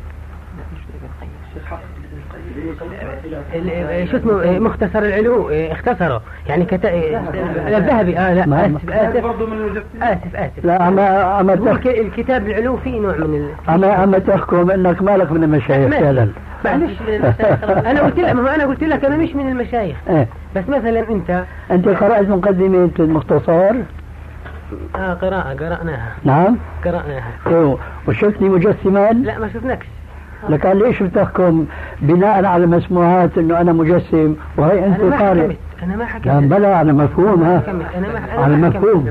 شو اسمه؟ مختصر العلو اختصره يعني كت... الذهبي آه لا آسف آسف. برضه من آسف آسف. لا تحكي الك- الكتاب العلو فيه نوع من ال... عم عم تحكم أنك مالك من المشايخ. فعلا. معلش أنا قلت لك ما أنا قلت لك أنا مش من المشايخ. إيه. بس مثلا انت أنت قرأت مقدمة المختصر؟ آه قراءة قرأناها. نعم. قرأناها. أيوه. وشفتني مجسما لا ما شفناكش. لكن ليش بتحكم بناء على مسموعات إنه أنا مجسم وهي انت أنا ما قارئ؟ حكمت. أنا ما حكمت. لا بلا على مفهوم ها. أنا ما على مفهوم.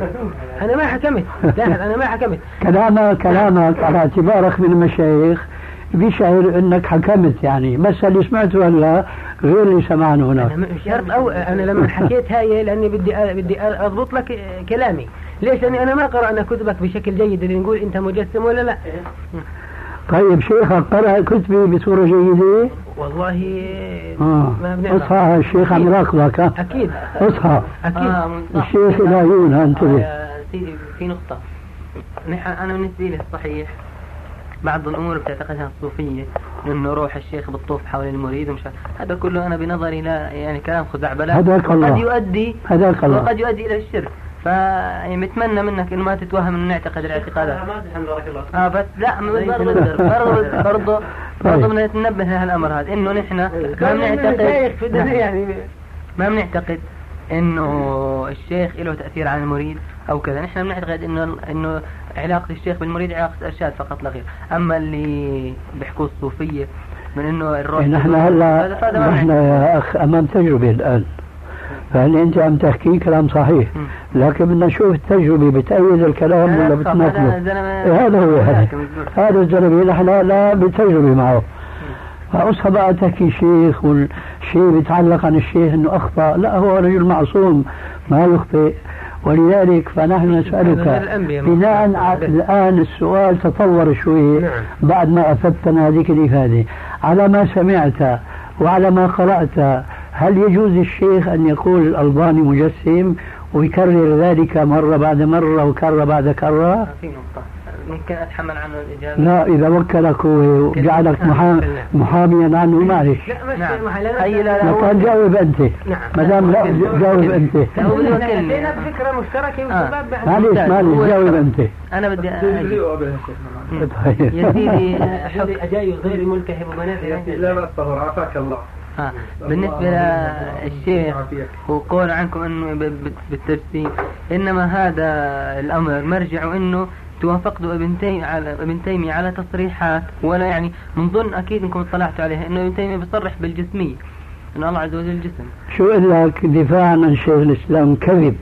أنا ما حكمت. لا أنا ما حكمت. كلامك كلامك على اعتبارك من المشايخ بيشعر إنك حكمت يعني. بس اللي سمعته هلا غير اللي سمعنا هناك. أنا مش شرط أو أنا لما حكيت هاي لأني بدي بدي أضبط لك آه، كلامي. ليش؟ لأني أنا ما قرانا كتبك بشكل جيد. اللي نقول أنت مجسم ولا لا؟ طيب شيخك قرأ كتبي بصورة جيدة؟ والله آه. ما بنعرف. اصحى الشيخ عم يراقبك ها؟ أكيد. اصحى أكيد. آه صح. الشيخ العيون ها انتبه. آه، سيدي في نقطة. نحن أنا بالنسبة لي الصحيح. بعض الأمور بتعتقدها الصوفية إنه روح الشيخ بالطوف حول المريد ومش هذا كله أنا بنظري لا يعني كلام خزعبلات. هداك الله. وقد يؤدي هداك الله. وقد يؤدي إلى الشرك. فبتمنى منك إنه ما تتوهم إنه نعتقد الاعتقادات. آه بس لا برضه برضه برضه برضه بدنا ننبه لهالامر هذا إنه نحن ما بنعتقد يعني. ما بنعتقد إنه الشيخ له تأثير على المريد. أو كذا. نحن بنعتقد إنه إنه علاقة الشيخ بالمريد علاقة ارشاد فقط لا غير. أما اللي بيحكوا الصوفيه من إنه الروح نحن هذا- هلا نحن. يا أخ أمام تجربة الآن. فهل أنت عم تحكي كلام صحيح. لكن بدنا نشوف التجربة بتأيد الكلام ولا صح، بتناقضه هذا زلمة إيه هذا هو. هذا. هذا الزلمة نحن لا بتجربة معه. فأصحى بقى تحكي شيخ والشيء بيتعلق عن الشيخ إنه أخطأ. لا هو رجل معصوم ما يخطئ. ولذلك فنحن نسألك بناء الآن السؤال تطور شوي نعم. بعد ما أفدتنا هذيك الإفادة على ما سمعت وعلى ما قرأت هل يجوز الشيخ أن يقول الألباني مجسم ويكرر ذلك مرة بعد مرة وكرة بعد كرة؟ في نقطة. ممكن أتحمل عنه الإجابة؟ لا إذا وكلك وجعلك محا- محاميا عنه معلش لا مش نعم. محل لا لا كان جاوب أنت. نعم. ما دام لا جاوب لا، هو بده إحنا يوكلني. أتينا بفكرة مشتركة والشباب معلش. معلش جاوب. أنت. أنا بدي. طيب. يا سيدي حب أجاي غير ملتهب ومنافع لا بأس طهر عافاك الله. آه. بالنسبة للشيخ وقول عنكم إنه بالتجسيم إنما هذا الأمر مرجع إنه توافقوا ابن تيمية على ابن تيمية على تصريحات. ولا يعني من ظن أكيد إنكم اطلعتوا عليها إنه ابن تيمية بيصرح بالجسمية. إن الله عز وجل جسم شو قل لك دفاعا عن شيخ الإسلام كذب؟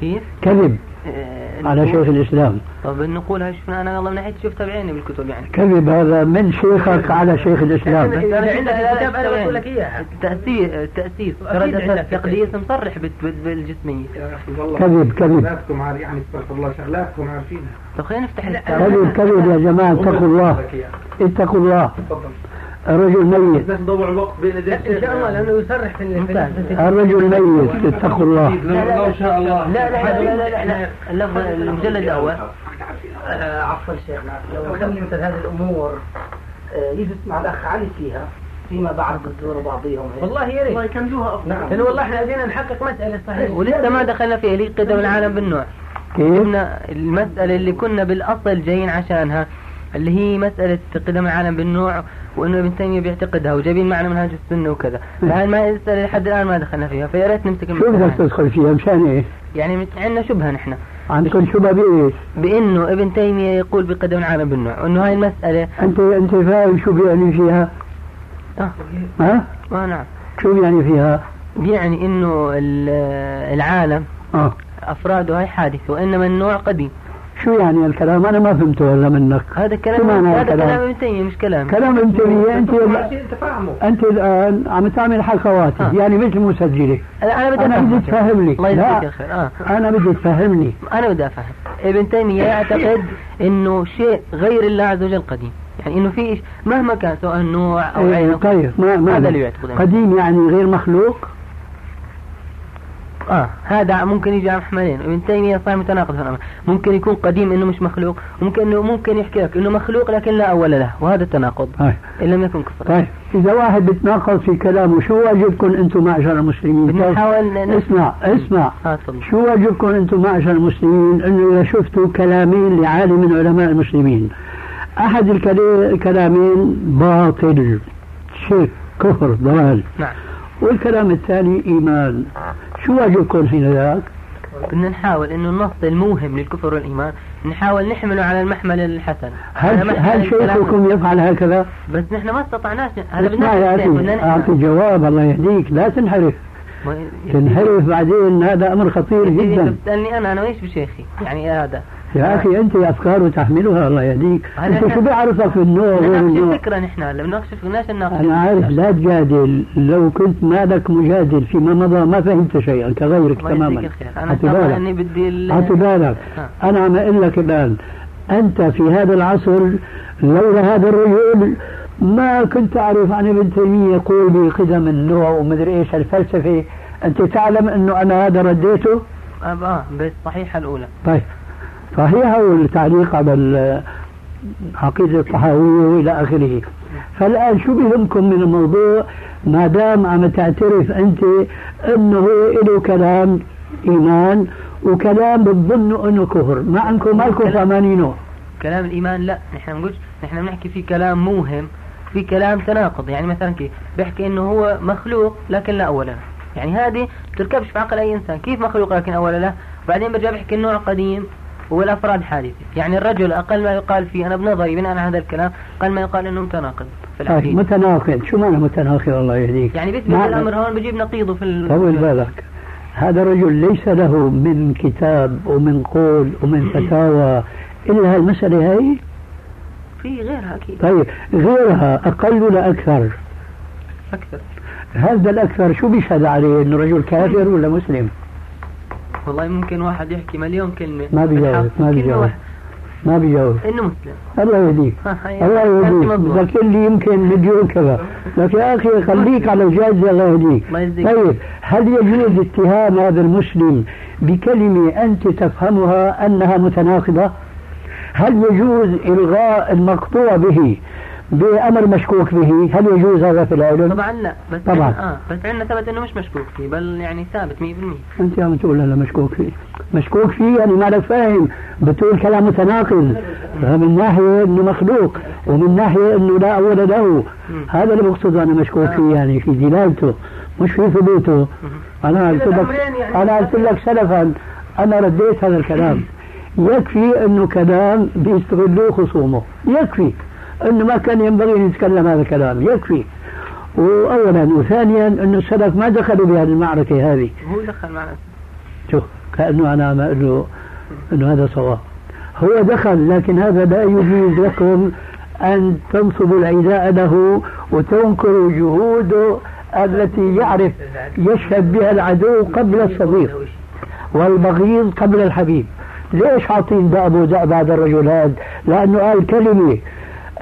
كيف؟ كذب. آه، على شيخ الإسلام. طب نقول هاي شفنا أنا والله من ناحية شفتها بعيني بالكتب يعني. كذب هذا من شيخك على شيخ الإسلام. إذا عندك الكتاب أنا بقول لك إياها. التأسيس التأسيس أكيد ترى التقديس مصرح بال- بال- بالجسمية. يا أخي والله كذب كذب. يعني استغفر الله شغلاتكم عارفينها طب خلينا نفتح كذب كذب يا جماعة. اتقوا الله. اتقوا الله. تفضل. الرجل ميت. بس نضوع الوقت بين إن شاء الله لأنه يصرح في الرجل ميت اتقوا الله. لو لو شاء الله. لا لا لا لا لا, لا. اللفظ المجلد الأول آه، عفوا شيخنا لو نخلي مثل هذه الأمور آه، يجلس مع الأخ علي فيها فيما بعد بعضهم هيك. والله يا ريت. والله يكملوها أفضل. لأنه يعني والله إحنا جينا نحقق مسألة صحيح ولسه ما دخلنا فيها ليه قدم العالم بالنوع؟ كيف؟ قلنا المسألة اللي كنا بالأصل جايين عشانها اللي هي مسألة قدم العالم بالنوع وإنه ابن تيمية بيعتقدها وجايبين معنا منهج السنة وكذا فهاي ما لحد الآن ما دخلنا فيها فيا ريت نمسك شو بدك تدخل فيها مشان إيه؟ يعني عندنا شبهة نحن عندكم شبهة بإيش؟ بإنه ابن تيمية يقول بقدم العالم بالنوع وإنه هاي المسألة انت أنت فاهم شو بيعني فيها؟ آه, ها؟ آه نعم شو بيعني فيها؟ يعني إنه ال- العالم آه أفراده هاي حادثة وإنما النوع قديم شو يعني الكلام؟ أنا ما فهمته ولا منك. هذا كلام هذا الكلام؟ كلام ابن تيمية مش كلام. كلام ابن تيمية أنت انت فاهمه أنت الآن عم تعمل حكواتي. آه. يعني مثل مسجلة أنا بدي أنا بدي. تفهمني. الله يجزيك لا. الخير. آه. أنا بدي تفهمني. أنا بدي أفهم. ابن تيمية يعتقد إنه شيء غير الله عز وجل قديم. يعني إنه في إيش- مهما كان سواء نوع أو إيه، عين أو- طيب ما ما هذا اللي يعتقد قديم يعني غير مخلوق؟ آه هذا ممكن يجي على محملين ابن تيمية صار متناقض في الأمر. ممكن يكون قديم إنه مش مخلوق وممكن انه ممكن يحكي لك إنه مخلوق لكن لا أول له وهذا التناقض. طيب. إن لم يكن كفر. طيب. إذا واحد بتناقض في كلامه شو واجبكم أنتم معشر المسلمين؟ بدنا نحاول ن- اسمع اسمع. تفضل. شو واجبكم أنتم معشر المسلمين؟ أنه إذا شفتوا كلامين لعالم من علماء المسلمين. أحد الكلي- الكلامين باطل شرك كفر ضلال. نعم. والكلام الثاني إيمان. شو واجبكم حين ذاك؟ بدنا نحاول إنه النص الموهم للكفر والإيمان نحاول نحمله على المحمل الحسن. هل هل شيخكم يفعل هكذا؟ بس نحن ما استطعناش. هذا بدنا بدنا أعطي جواب الله يهديك. لا تنحرف. تنحرف بعدين هذا أمر خطير إذا جدا. بتسألني أنا أنا وإيش بشيخي؟ يعني هذا يا أخي أنت أفكار تحملها الله يهديك. أنا- شو بيعرفك في النوع غير النوع الفكرة نحن بنناقش بدناش نناقش أنا عارف لا تجادل. لو كنت مالك مجادل فيما مضى ما فهمت شيئا كغيرك تماما. طبعا بالك إني بدي أعطي بالك آه. أنا عم أقول لك الآن أنت في هذا العصر لولا هذا الرجل ما كنت أعرف عن ابن تيمية يقول بقدم النوع ومدري إيش الفلسفة. أنت تعلم أنه أنا هذا رديته؟ آه بس صحيحة الأولى. طيب. صحيح التعليق على عقيدة الطحاوية وإلى آخره. فالآن شو بهمكم من الموضوع؟ ما دام عم تعترف أنت أنه له كلام إيمان وكلام بتظنوا أنه كفر. ما عندكم مالكم فهمانينه كلام الإيمان لا. نحن بنقولش نحن بنحكي في كلام موهم في كلام تناقض. يعني مثلا كيف بيحكي إنه هو مخلوق لكن لا أول له. يعني هذه تركبش في عقل أي إنسان. كيف مخلوق لكن أول له؟ وبعدين برجع بيحكي النوع قديم والأفراد حادثة. يعني الرجل أقل ما يقال فيه أنا بنظري بناء على هذا الكلام قل ما يقال إنه متناقض في طيب العقيدة متناقض. شو معنى متناقض؟ الله يهديك. يعني بيثبت الأمر هون بجيب نقيضه في. طول بالك؟ هذا الرجل ليس له من كتاب ومن قول ومن فتاوى. إلا هالمسألة هي في غيرها أكيد. طيب غيرها أقل ولا أكثر؟ أكثر. هذا الأكثر شو بيشهد عليه؟ إنه رجل كافر ولا مسلم؟ والله ممكن واحد يحكي مليون كلمة. ما بيجاوب ما بيجاوب. ما بيجاوب. إنه مسلم. الله يهديك. الله يهديك. ذكر لي يمكن مليون كذا. لك يا أخي خليك على الجادة الله يهديك. طيب هل يجوز اتهام هذا المسلم بكلمة أنت تفهمها أنها متناقضة؟ هل يجوز إلغاء المقطوع به؟ بأمر مشكوك به هل يجوز هذا في العلم؟ طبعا لا بس طبعا. آه بس عندنا ثبت إنه مش مشكوك فيه بل يعني ثابت 100% أنت عم تقول هلا مشكوك فيه؟ مشكوك فيه يعني ما لك فاهم بتقول كلام متناقض. من ناحية إنه مخلوق ومن ناحية إنه لا أول له. هذا اللي بقصد أنا مشكوك فيه يعني في دلالته مش في ثبوته. أنا قلت لك أنا قلت لك سلفا أنا رديت هذا الكلام. يكفي إنه كلام بيستغلوه خصومه. يكفي. إنه ما كان ينبغي أن يتكلم هذا الكلام يكفي. واولا وثانيا انه السلف ما دخلوا بهذه المعركة هذه. هو دخل معنا. شوف كأنه أنا ما أقول له إنه هذا صواب. هو دخل لكن هذا لا يجيز لكم أن تنصبوا العداء له وتنكروا جهوده التي يعرف يشهد بها العدو قبل الصديق والبغيض قبل الحبيب. ليش عاطين دأب ودأب هذا الرجل هذا؟ لأنه قال كلمة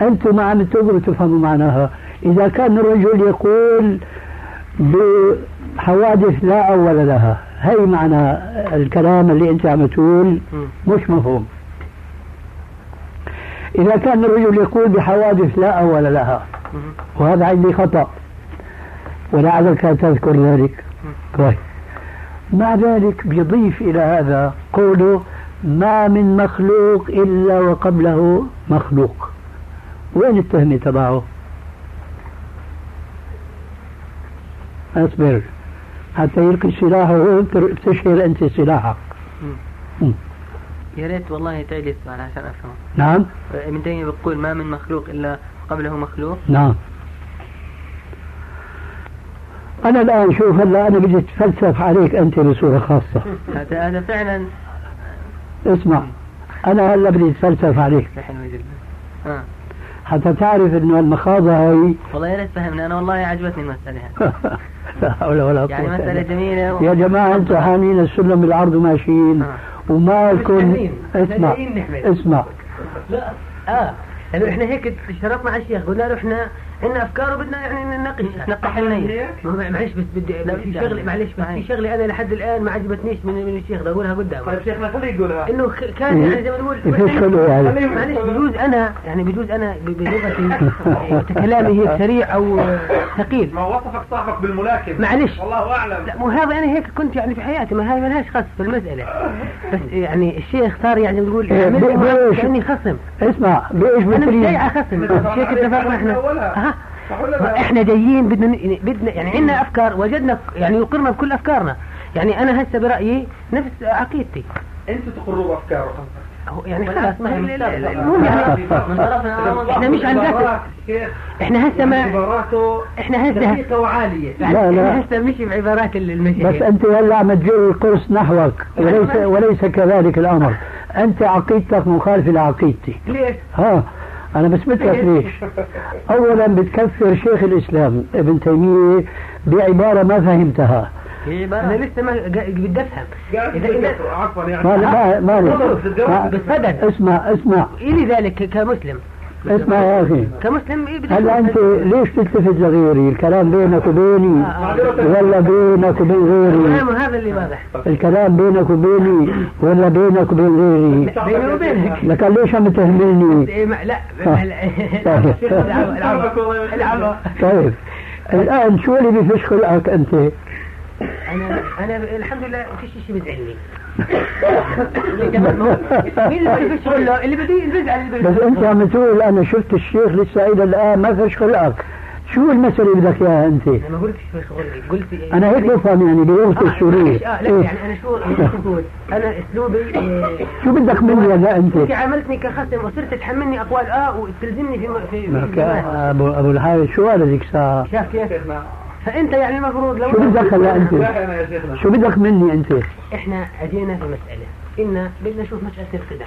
أنتم ما عم تقدروا تفهموا معناها. إذا كان الرجل يقول بحوادث لا أول لها هي معنى الكلام اللي أنت عم تقول مش مفهوم. إذا كان الرجل يقول بحوادث لا أول لها وهذا عندي خطأ ولعلك تذكر ذلك. كويس مع ذلك بيضيف إلى هذا قوله ما من مخلوق إلا وقبله مخلوق. وين التهمة تبعه؟ أصبر. حتى يلقي سلاحه تشهر أنت سلاحك. يا ريت والله السؤال عشان افهمه نعم. ابن تيمية بيقول ما من مخلوق إلا قبله مخلوق. نعم. أنا الآن شوف هلا أنا بدي أتفلسف عليك أنت بصورة خاصة. هذا هذا فعلا اسمع. أنا هلا بدي أتفلسف عليك. حلو جدا آه. حتى تعرف إنه المخاضة هي والله يا ريت فهمنا. أنا والله عجبتني المسألة. لا حول ولا قوة يعني إلا مساله بالله. جميله يا جماعة أنتم حامين السلم بالعرض وماشيين. آه. وما لكم مستنين. اسمع. اسمع. لا. آه. لأنه إحنا هيك شرطنا على الشيخ. قلنا له إحنا عندنا افكار وبدنا يعني نناقشها نقح النية. ما هو معلش بس بدي لا، في بدي شغلة. معلش بس في معلش. شغلة أنا لحد الآن ما عجبتنيش من من الشيخ ده أقولها قدامه طيب شيخنا خليه يقولها. إنه كان يعني زي ما نقول يعني معلش بجوز أنا يعني بجوز أنا بلغتي كلامي هيك سريع أو ثقيل. ما وصفك صاحبك بالملاكم. معلش. والله أعلم. لا مو هذا أنا هيك كنت يعني في حياتي ما هاي ما لهاش خص في المسألة. بس يعني الشيخ صار يعني بيقول إيه،؟ كأني خصم. اسمع بإيش أنا مش جاي على خصم. مش هيك اتفقنا إحنا. إحنا جايين بدنا يعني بدنا يعني عندنا أفكار وجدنا يعني يقرنا بكل أفكارنا. يعني أنا هسه برأيي نفس عقيدتي. أنتوا تقروا بافكاره هو يعني خلاص ما هي. المهم يعني من طرفنا إحنا مش عن ذات إحنا هسه ما عباراته إحنا هسه دقيقة وعالية. لا، لا. إحنا هسه مش بعبارات بس المشايخ أنت هلا عم تجري القرص نحوك وليس وليس كذلك الأمر. أنت عقيدتك مخالفة لعقيدتي. ليش؟ ها أنا بثبت لك ليش أولا بتكفر شيخ الإسلام ابن تيمية بعبارة ما فهمتها. أنا لسه ما بدي أفهم. اذا عفوا ما يعني ما ما ما- بس بدل. اسمع اسمع. إلي ذلك كمسلم. اسمع يا أخي كمسلم بدي هلا أنت ليش تلتفت لغيري؟ الكلام بينك وبيني ولا بينك وبين غيري؟ هذا اللي واضح الكلام بينك وبيني ولا بينك وبين غيري؟ بيني وبينك لكن ليش عم تهملني؟ إيه ما- لا آه. طيب الآن شو اللي بفش خلقك أنت؟ أنا أنا الحمد لله فيش شيء بيزعلني مين اللي خلقه اللي بدي بزعل اللي بس انت عم تقول أنا شفت الشيخ لسه إلى الآن ما فش خلقك شو المسألة اللي بدك إياها أنت؟ أنا ما قلتش شغلي قلت إيه؟ أنا هيك بفهم يعني بلغة آه، السورية آه لا إيه؟ يعني أنا شو أقول؟ أنا أسلوبي إيه، شو بدك مني هلا أنت أنت؟ عاملتني كخصم وصرت تحملني اقوال آه وتلزمني في في, في. ابو أبو الحارث شو قال هذيك الساعة؟ شاف كيف؟ فأنت يعني المفروض لو شو بدك هلا أنت؟ يا شيخنا. شو بدك مني أنت؟ إحنا اجينا في مسألة. إن بدنا نشوف مسألة القدم.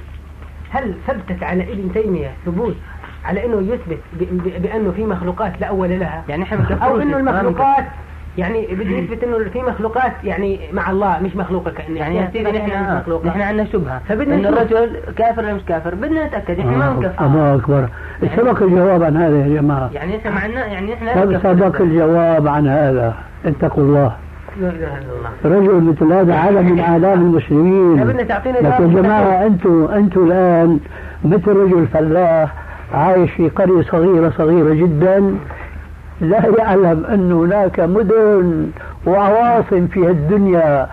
هل ثبتت على ابن تيمية ثبوت على إنه يثبت ب- ب- بأنه في مخلوقات لا أول لها؟ يعني إحنا أو إنه المخلوقات يعني بده يثبت إنه في مخلوقات يعني مع الله مش مخلوقه كان يعني يا سيدي نحن مخلوقه نحن عندنا شبهة. فبدنا ان. الرجل كافر ولا مش كافر؟ بدنا نتأكد. إحنا ما بنكفر الله أكبر. سبق الجواب عن هذا يا جماعة. يعني إحنا معنا يعني إحنا سبق نكفر الجواب عن هذا. اتقوا الله. لا إله إلا الله. رجل مثل هذا علم من اعلام المسلمين. بدنا تعطينا لكن يا جماعة أنتم أنتم الآن مثل رجل فلاح عايش في قرية صغيرة صغيرة جدا. لا يعلم أن هناك مدن وعواصم في الدنيا.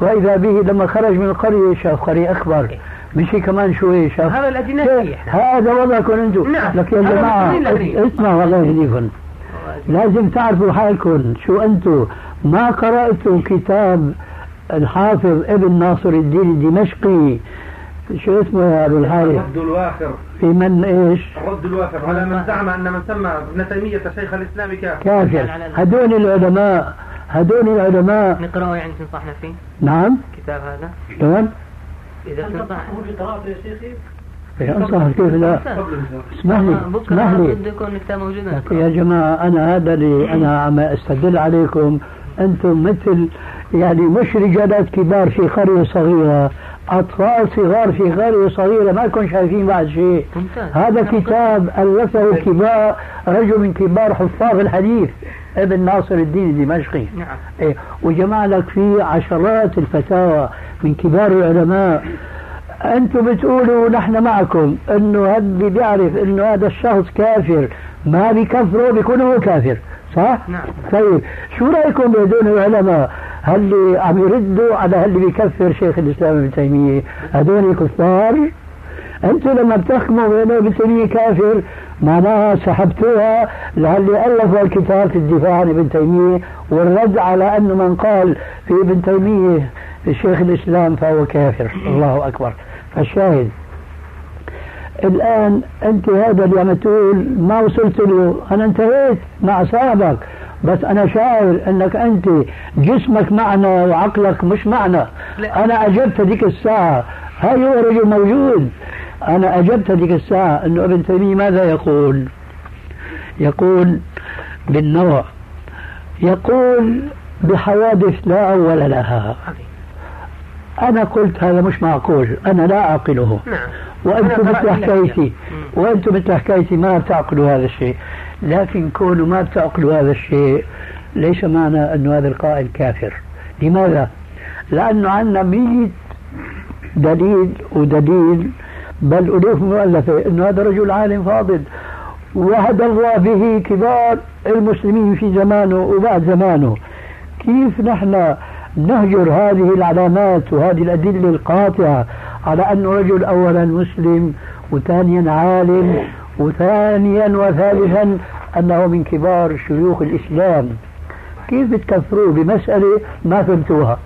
وإذا به لما خرج من القريه شاف قرية أكبر. مشي كمان شوي شاف. هذا الاجنبي هذا وضعكم أنتم نعم. لك يا الأغنياء. اسمعوا الله يهديكم لازم تعرفوا حالكم. شو أنتم؟ ما قرأتوا كتاب الحافظ ابن ناصر الدين الدمشقي؟ شو اسمه يا أبو الحارث؟ الرد الوافر في من إيش؟ الرد الوافر على من زعم أن من سمى ابن تيمية شيخ الإسلام كافر. كافر. هدول العلماء هدول العلماء نقرأه يعني تنصحنا فيه. نعم. الكتاب هذا. شلون؟ إذا تنصح في قراءته يا شيخي؟ يا انصح كيف لا؟ اسمح لي بكرة اسمح لي. بده يكون الكتاب موجود. لك يا جماعة أنا هذا اللي أنا عم أستدل عليكم. أنتم مثل يعني مش رجالات كبار في قرية صغيرة. أطفال صغار في قرية صغيرة ما كن شايفين بعد شيء. ممتاز. هذا كتاب ألفه كبار رجل من كبار حفاظ الحديث ابن ناصر الدين الدمشقي. نعم. إيه وجمع لك فيه عشرات الفتاوى من كبار العلماء. أنتم بتقولوا نحن معكم إنه هذا بيعرف إنه هذا الشخص كافر. ما بيكفره بيكون هو كافر. صح؟ نعم. طيب شو رأيكم بهدول العلماء هل عم يردوا على هل بيكفر شيخ الإسلام ابن تيمية هدول كفار؟ أنتم لما بتحكموا بانه ابن تيمية كافر معناها سحبتوها للي الفوا الكتاب في الدفاع عن ابن تيمية والرد على انه من قال في ابن تيمية شيخ الإسلام فهو كافر الله أكبر فالشاهد الآن أنت هذا اللي عم تقول ما وصلت له. أنا انتهيت مع صاحبك. بس أنا شاعر إنك أنت جسمك معنا وعقلك مش معنا. لا. أنا أجبت هذيك الساعة. هاي هو رجل موجود. أنا أجبت هذيك الساعة إنه ابن تيمية ماذا يقول؟ يقول بالنوع. يقول بحوادث لا أول لها. أنا قلت هذا مش معقول. أنا لا أعقله. نعم. وأنتم مثل حكايتي وأنتم مثل حكايتي ما بتعقلوا هذا الشيء. لكن كونوا ما بتعقلوا هذا الشيء ليس معنى أنه هذا القائل كافر. لماذا؟ لأنه عندنا 100 دليل ودليل بل الوف مؤلفة أنه هذا رجل عالم فاضل. وهدى الله به كبار المسلمين في زمانه وبعد زمانه. كيف نحن نهجر هذه العلامات وهذه الأدلة القاطعة على أنه رجل أولا مسلم وثانيا عالم وثانيا وثالثا أنه من كبار شيوخ الإسلام. كيف بتكفروه بمسألة ما فهمتوها؟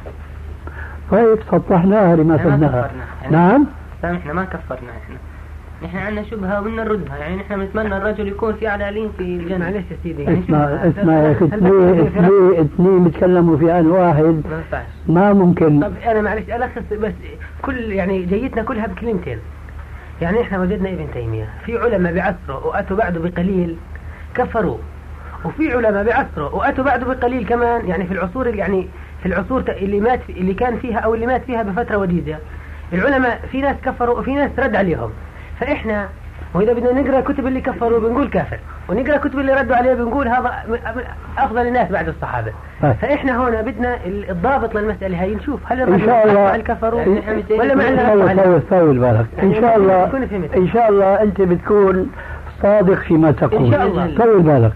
طيب سطحناها لما ما فهمناها. يعني نعم؟ سامحنا ما كفرنا. إحنا نحن عندنا شبهة وبدنا نردها. يعني نحن بنتمنى الرجل يكون في أعلى عليين في الجنة. معلش يا سيدي. اسمع اسمع يا أخي اثنين اثنين اثنين بيتكلموا في آن واحد. ما ممكن. طب أنا معلش الخص بس كل يعني جيتنا كلها بكلمتين. يعني إحنا وجدنا ابن تيمية. في علماء بعصره وأتوا بعده بقليل كفروا. وفي علماء بعصره وأتوا بعده بقليل كمان. يعني في العصور يعني في العصور اللي مات اللي كان فيها أو اللي مات فيها بفترة وجيزه العلماء في ناس كفروا وفي ناس رد عليهم. فإحنا وإذا بدنا نقرأ كتب اللي كفروا بنقول كافر. ونقرأ كتب اللي ردوا عليه بنقول هذا أفضل الناس بعد الصحابة. طيب. فإحنا هنا بدنا ال- الضابط للمسألة هي نشوف هل إن شاء الله مع الكفروا يعني ولا مع اللي طول بالك. إن شاء الله. إن شاء الله أنت بتكون صادق فيما تقول إن شاء الله. طول بالك.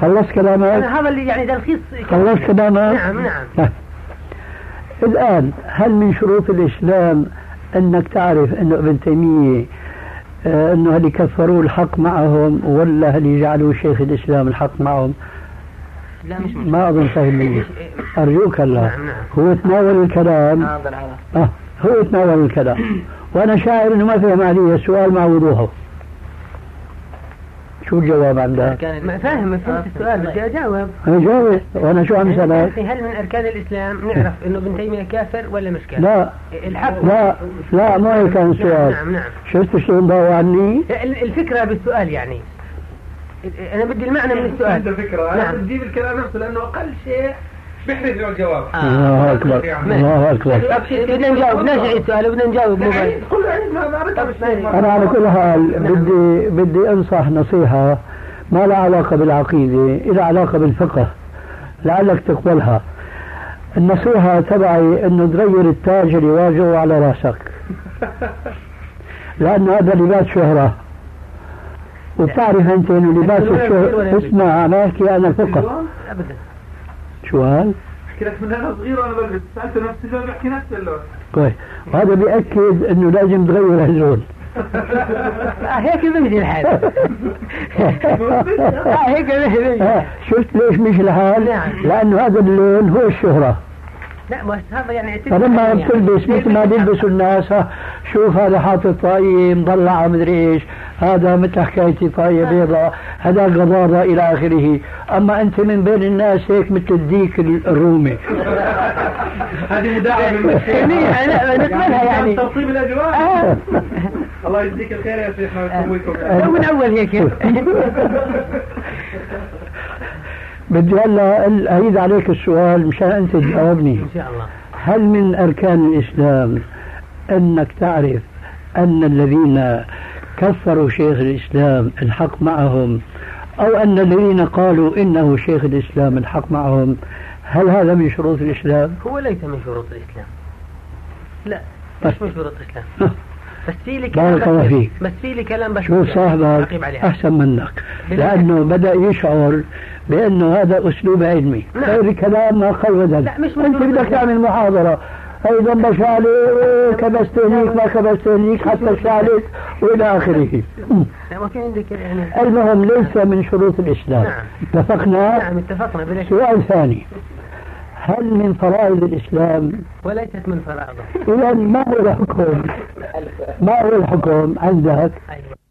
خلصت كلامك؟ أنا هذا اللي يعني تلخيص خلصت كلامك؟ نعم نعم. ها. الآن هل من شروط الإسلام أنك تعرف أنه ابن تيمية آه، أنه هل يكفروا الحق معهم ولا هل يجعلوا شيخ الإسلام الحق معهم؟ لا مش مش ما أظن فهم لي أرجوك الله. نعم، نعم. هو تناول الكلام. آه هو تناول الكلام. وأنا شاعر أنه ما فهم علي السؤال مع وضوحه. شو الجواب عن ذلك؟ كان ما فاهم فهمت السؤال بدي أجاوب أنا جاوب وأنا شو عم يا سألك؟ أخي، هل من أركان الإسلام نعرف إنه ابن تيمية كافر ولا مش كافر؟ لا الحق لا لا ما هيك كان السؤال نعم نعم شفت شلون ضاعوا عني؟ ال- الفكرة بالسؤال يعني أنا بدي المعنى من السؤال الفكرة نعم. أنا بجيب الكلام نفسه لأنه أقل شيء بيحرز له الجواب. الله أكبر. الله أكبر. بدنا نجاوب. بدنا نرجع السؤال وبدنا نجاوب أنا على كل حال بدي بدي أنصح نصيحة ما لها علاقة بالعقيدة لها علاقة بالفقه. لعلك تقبلها. النصيحة تبعي إنه تغير التاج اللي واجهه على رأسك. لأنه هذا لباس شهرة. وبتعرف أنت إنه لباس الشهرة اسمع أنا أحكي أنا فقط ابدا. شو قال؟ احكي لك من أنا صغير وأنا بلبس سالته نفس اللون بحكي نفس اللون كويس وهذا بيأكد إنه لازم تغير اللون آه هيك بيجي الحال. آه هيك بيجي. آه، شفت ليش مش الحال؟ نعم. لأنه هذا اللون هو الشهرة. لا بس هذا يعني فلما يعني. بتلبس مثل ما بيلبسوا الناس ها، شوف هذا حاطط طاقية مضلعة مدري إيش هذا مثل حكايتي طاقية بيضاء هذا قضاضة إلى آخره. أما أنت من بين الناس هيك مثل الديك الرومي. هذه مداعبة من يعني لا نقبلها يعني ترطيب الأجواء. آه. الله يجزيك الخير يا شيخنا ويسويكم من أول هيك. بدي هلا أعيد عليك السؤال مشان أنت تجاوبني. إن شاء الله. هل من أركان الإسلام أنك تعرف أن الذين كفروا شيخ الإسلام الحق معهم أو أن الذين قالوا إنه شيخ الإسلام الحق معهم هل هذا من شروط الإسلام؟ هو ليس من شروط الإسلام. لا مش من شروط الإسلام. بس في لي كلام بارك الله فيك. بس في لي كلام بس شوف صاحبك. أحسن منك لأنه بدأ يشعر بأنه هذا أسلوب علمي. نعم. غير كلام ما خلودا لا، مش أنت بدك. تعمل محاضرة. أيضا بشالي كبست هنيك ما كبست هنيك حتى ما في عندك يعني. المهم ليس من شروط الإسلام. نعم. اتفقنا؟ نعم اتفقنا بلا سؤال ثاني. هل من فرائض الإسلام؟ وليست من فرائضه إذا ما هو الحكم؟ ما هو الحكم عندك؟ أيوه.